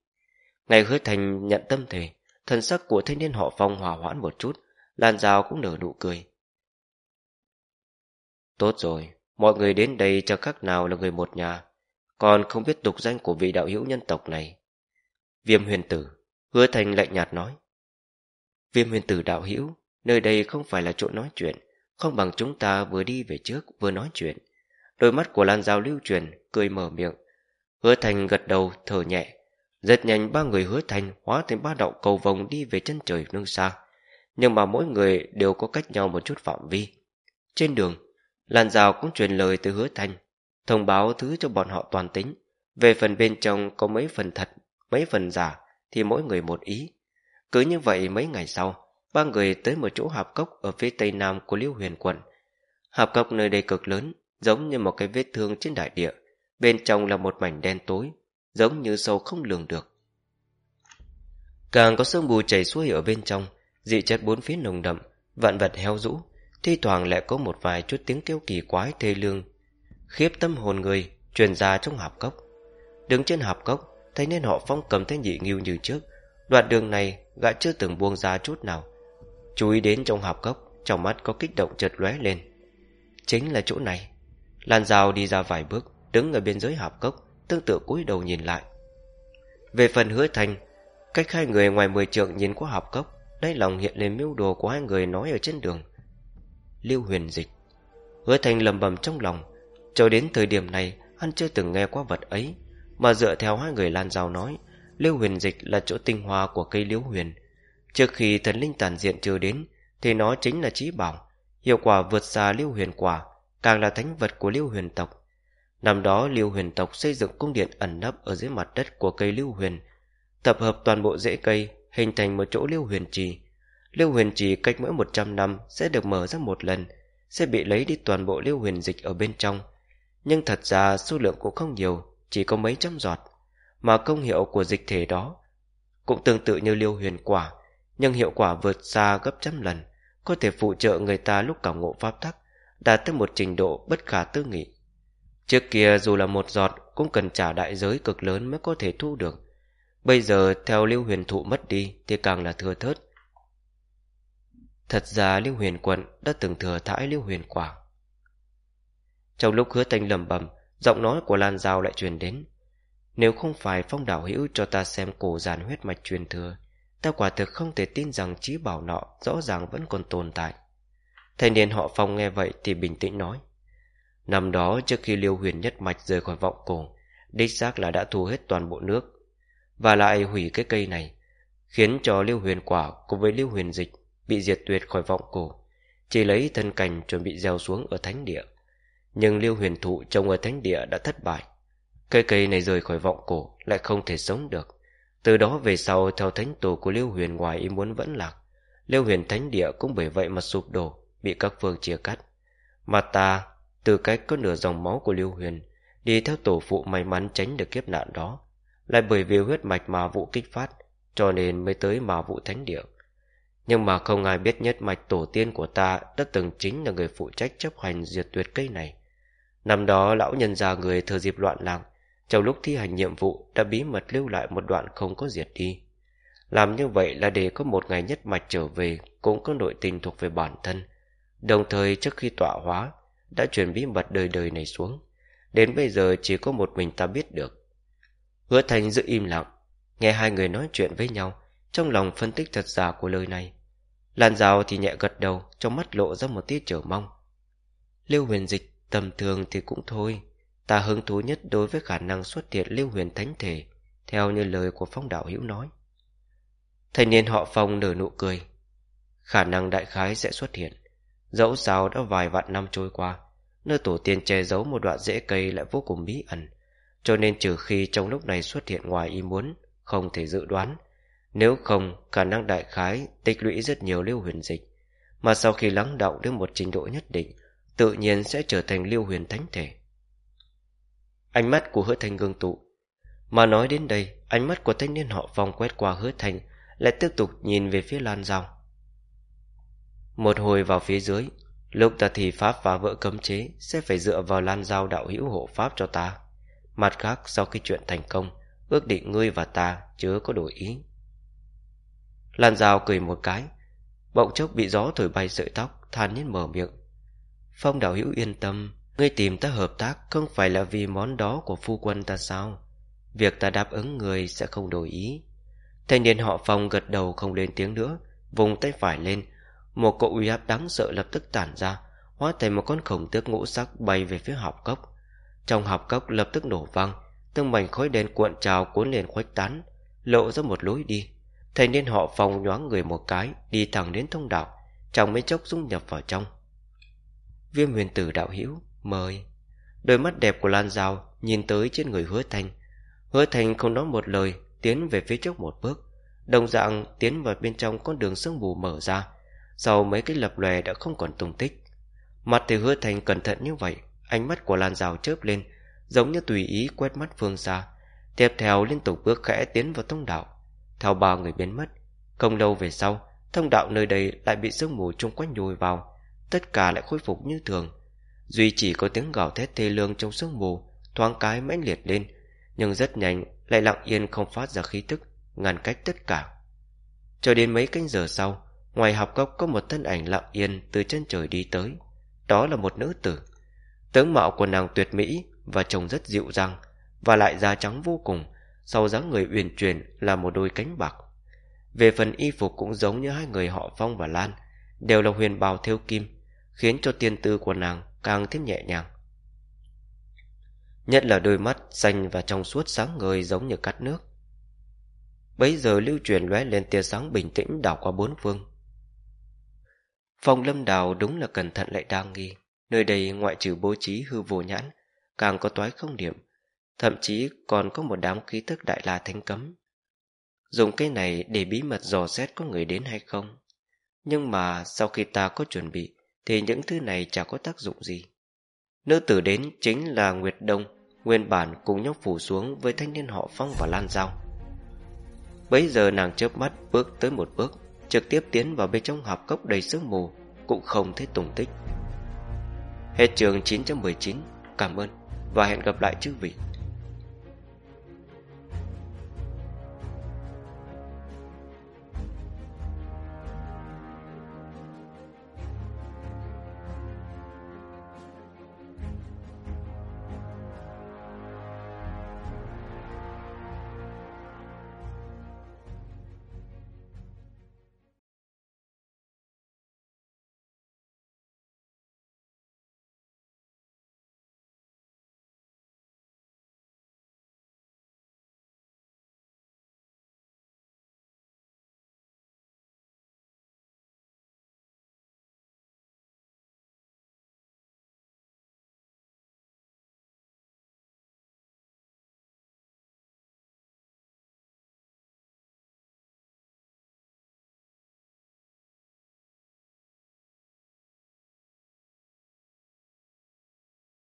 Ngày hứa thành nhận tâm thề, Thần sắc của thanh niên họ phong hòa hoãn một chút Lan Giao cũng nở nụ cười Tốt rồi Mọi người đến đây cho các nào là người một nhà Còn không biết tục danh của vị đạo hữu nhân tộc này Viêm huyền tử Hứa thành lạnh nhạt nói Viêm huyền tử đạo hữu Nơi đây không phải là chỗ nói chuyện Không bằng chúng ta vừa đi về trước vừa nói chuyện Đôi mắt của Lan Giao lưu truyền Cười mở miệng Hứa thành gật đầu thở nhẹ rất nhanh ba người hứa thành hóa thành ba đạo cầu vòng đi về chân trời nương xa. Nhưng mà mỗi người đều có cách nhau một chút phạm vi. Trên đường, Lan Giao cũng truyền lời từ hứa thành, thông báo thứ cho bọn họ toàn tính. Về phần bên trong có mấy phần thật, mấy phần giả, thì mỗi người một ý. Cứ như vậy mấy ngày sau, ba người tới một chỗ hạp cốc ở phía tây nam của Liêu Huyền quận. Hạp cốc nơi đây cực lớn, giống như một cái vết thương trên đại địa. Bên trong là một mảnh đen tối, giống như sâu không lường được. Càng có sương mù chảy xuôi ở bên trong, dị chất bốn phía nồng đậm, vạn vật heo rũ, thi thoảng lại có một vài chút tiếng kêu kỳ quái thê lương. Khiếp tâm hồn người, truyền ra trong hạp cốc. Đứng trên hạp cốc, thế nên họ phong cầm thế nhị nghiêu như trước. Đoạn đường này, gã chưa từng buông ra chút nào. Chú ý đến trong hạp cốc, trong mắt có kích động chợt lóe lên. Chính là chỗ này. Lan rào đi ra vài bước, đứng ở biên giới hạp cốc, tương tự cúi đầu nhìn lại. Về phần hứa thành, cách hai người ngoài mười trượng nhìn qua hạp cốc, đáy lòng hiện lên mưu đồ của hai người nói ở trên đường. Lưu huyền dịch Hứa thành lầm bầm trong lòng, cho đến thời điểm này, hắn chưa từng nghe qua vật ấy, mà dựa theo hai người lan giao nói, Lưu huyền dịch là chỗ tinh hoa của cây liễu huyền. Trước khi thần linh tàn diện chưa đến, thì nó chính là trí bảo, hiệu quả vượt xa Lưu huyền quả, càng là thánh vật của Lưu huyền tộc. Năm đó Lưu Huyền tộc xây dựng cung điện ẩn nấp ở dưới mặt đất của cây Lưu Huyền, tập hợp toàn bộ rễ cây hình thành một chỗ Lưu Huyền trì. Lưu Huyền trì cách mỗi 100 năm sẽ được mở ra một lần, sẽ bị lấy đi toàn bộ Lưu Huyền dịch ở bên trong. Nhưng thật ra số lượng cũng không nhiều, chỉ có mấy trăm giọt, mà công hiệu của dịch thể đó cũng tương tự như liêu Huyền quả, nhưng hiệu quả vượt xa gấp trăm lần, có thể phụ trợ người ta lúc cảm ngộ pháp tắc, đạt tới một trình độ bất khả tư nghị. Trước kia dù là một giọt cũng cần trả đại giới cực lớn mới có thể thu được. Bây giờ theo Lưu Huyền Thụ mất đi thì càng là thừa thớt. Thật ra Lưu Huyền Quận đã từng thừa thãi Lưu Huyền Quả. Trong lúc hứa thanh lầm bầm, giọng nói của Lan Giao lại truyền đến. Nếu không phải phong đảo hữu cho ta xem cổ giàn huyết mạch truyền thừa, ta quả thực không thể tin rằng trí bảo nọ rõ ràng vẫn còn tồn tại. Thanh niên họ phong nghe vậy thì bình tĩnh nói. Năm đó trước khi Liêu Huyền nhất mạch rời khỏi vọng cổ, đích xác là đã thu hết toàn bộ nước, và lại hủy cái cây này, khiến cho Liêu Huyền quả cùng với Liêu Huyền dịch bị diệt tuyệt khỏi vọng cổ, chỉ lấy thân cành chuẩn bị gieo xuống ở thánh địa. Nhưng Liêu Huyền thụ trồng ở thánh địa đã thất bại. Cây cây này rời khỏi vọng cổ lại không thể sống được. Từ đó về sau theo thánh tổ của Liêu Huyền ngoài ý muốn vẫn lạc, Liêu huyền thánh địa cũng bởi vậy mà sụp đổ, bị các phương chia cắt. Mà ta, từ cách có nửa dòng máu của Liêu huyền, đi theo tổ phụ may mắn tránh được kiếp nạn đó, lại bởi vì huyết mạch mà vụ kích phát, cho nên mới tới mà vụ thánh địa. Nhưng mà không ai biết nhất mạch tổ tiên của ta đã từng chính là người phụ trách chấp hành diệt tuyệt cây này. Năm đó lão nhân già người thừa dịp loạn lạc, trong lúc thi hành nhiệm vụ đã bí mật lưu lại một đoạn không có diệt đi. Làm như vậy là để có một ngày nhất mạch trở về cũng có nội tình thuộc về bản thân. Đồng thời trước khi tọa hóa, đã truyền bí mật đời đời này xuống. Đến bây giờ chỉ có một mình ta biết được. Hứa Thành giữ im lặng, nghe hai người nói chuyện với nhau, trong lòng phân tích thật giả của lời này. Lan rào thì nhẹ gật đầu, trong mắt lộ ra một tia chờ mong. Lưu huyền dịch tầm thường thì cũng thôi, ta hứng thú nhất đối với khả năng xuất hiện lưu huyền thánh thể, theo như lời của phong đạo hữu nói. Thanh niên họ phong nở nụ cười. Khả năng đại khái sẽ xuất hiện. Dẫu sao đã vài vạn năm trôi qua, nơi tổ tiên che giấu một đoạn rễ cây lại vô cùng bí ẩn, cho nên trừ khi trong lúc này xuất hiện ngoài ý muốn, không thể dự đoán. Nếu không, khả năng đại khái tích lũy rất nhiều lưu huyền dịch, mà sau khi lắng động đến một trình độ nhất định, tự nhiên sẽ trở thành lưu huyền thánh thể. Ánh mắt của hứa thanh gương tụ. Mà nói đến đây, ánh mắt của thanh niên họ phong quét qua hứa thanh, lại tiếp tục nhìn về phía lan dao. Một hồi vào phía dưới, lúc ta thì pháp phá vỡ cấm chế sẽ phải dựa vào lan dao đạo hữu hộ pháp cho ta. Mặt khác, sau khi chuyện thành công, ước định ngươi và ta chớ có đổi ý. Lan dao cười một cái, bỗng chốc bị gió thổi bay sợi tóc, than nhiên mở miệng. Phong đạo hữu yên tâm, ngươi tìm ta hợp tác không phải là vì món đó của phu quân ta sao? Việc ta đáp ứng người sẽ không đổi ý. Thanh niên họ Phong gật đầu không lên tiếng nữa, vùng tay phải lên, một cỗ uy áp đáng sợ lập tức tản ra, hóa thành một con khổng tước ngũ sắc bay về phía học cốc. Trong học cốc lập tức nổ vang, từng mảnh khói đen cuộn trào cuốn lên khuếch tán, lộ ra một lối đi. Thanh niên họ Phong nhoáng người một cái, đi thẳng đến thông đạo, trong mấy chốc dung nhập vào trong. Viêm huyền tử đạo hữu mời. Đôi mắt đẹp của Lan Giao nhìn tới trên người hứa thanh. Hứa thanh không nói một lời, tiến về phía trước một bước. Đồng dạng tiến vào bên trong con đường sương mù mở ra. Sau mấy cái lập lòe đã không còn tung tích. Mặt thì hứa thanh cẩn thận như vậy, ánh mắt của Lan Giao chớp lên, giống như tùy ý quét mắt phương xa. Tiếp theo liên tục bước khẽ tiến vào thông đạo. Theo ba người biến mất, không lâu về sau, thông đạo nơi đây lại bị sương mù chung quanh nhồi vào, tất cả lại khôi phục như thường. Duy chỉ có tiếng gào thét thê lương trong sương mù, thoáng cái mãnh liệt lên, nhưng rất nhanh lại lặng yên không phát ra khí tức, ngăn cách tất cả. Cho đến mấy canh giờ sau, ngoài học góc có một thân ảnh lặng yên từ chân trời đi tới. Đó là một nữ tử. Tướng mạo của nàng tuyệt mỹ và trông rất dịu dàng, và lại da trắng vô cùng, sau dáng người uyển chuyển là một đôi cánh bạc. Về phần y phục cũng giống như hai người họ Phong và Lan, đều là huyền bào thêu kim, khiến cho tiên tư của nàng càng thêm nhẹ nhàng. Nhất là đôi mắt xanh và trong suốt sáng ngời giống như cắt nước. Bấy giờ lưu truyền lóe lên tia sáng bình tĩnh đảo qua bốn phương. Phòng lâm đào đúng là cẩn thận lại đang nghi. Nơi đây ngoại trừ bố trí hư vô nhãn, càng có toái không điểm, thậm chí còn có một đám khí tức đại la thánh cấm. Dùng cái này để bí mật dò xét có người đến hay không. Nhưng mà sau khi ta có chuẩn bị, thì những thứ này chả có tác dụng gì. Nữ tử đến chính là Nguyệt Đông, nguyên bản cùng nhau phủ xuống với thanh niên họ Phong và Lan Giao. Bấy giờ nàng chớp mắt bước tới một bước, trực tiếp tiến vào bên trong hạp cốc đầy sương mù, cũng không thấy tùng tích. Hết trường 919, cảm ơn và hẹn gặp lại chư vị.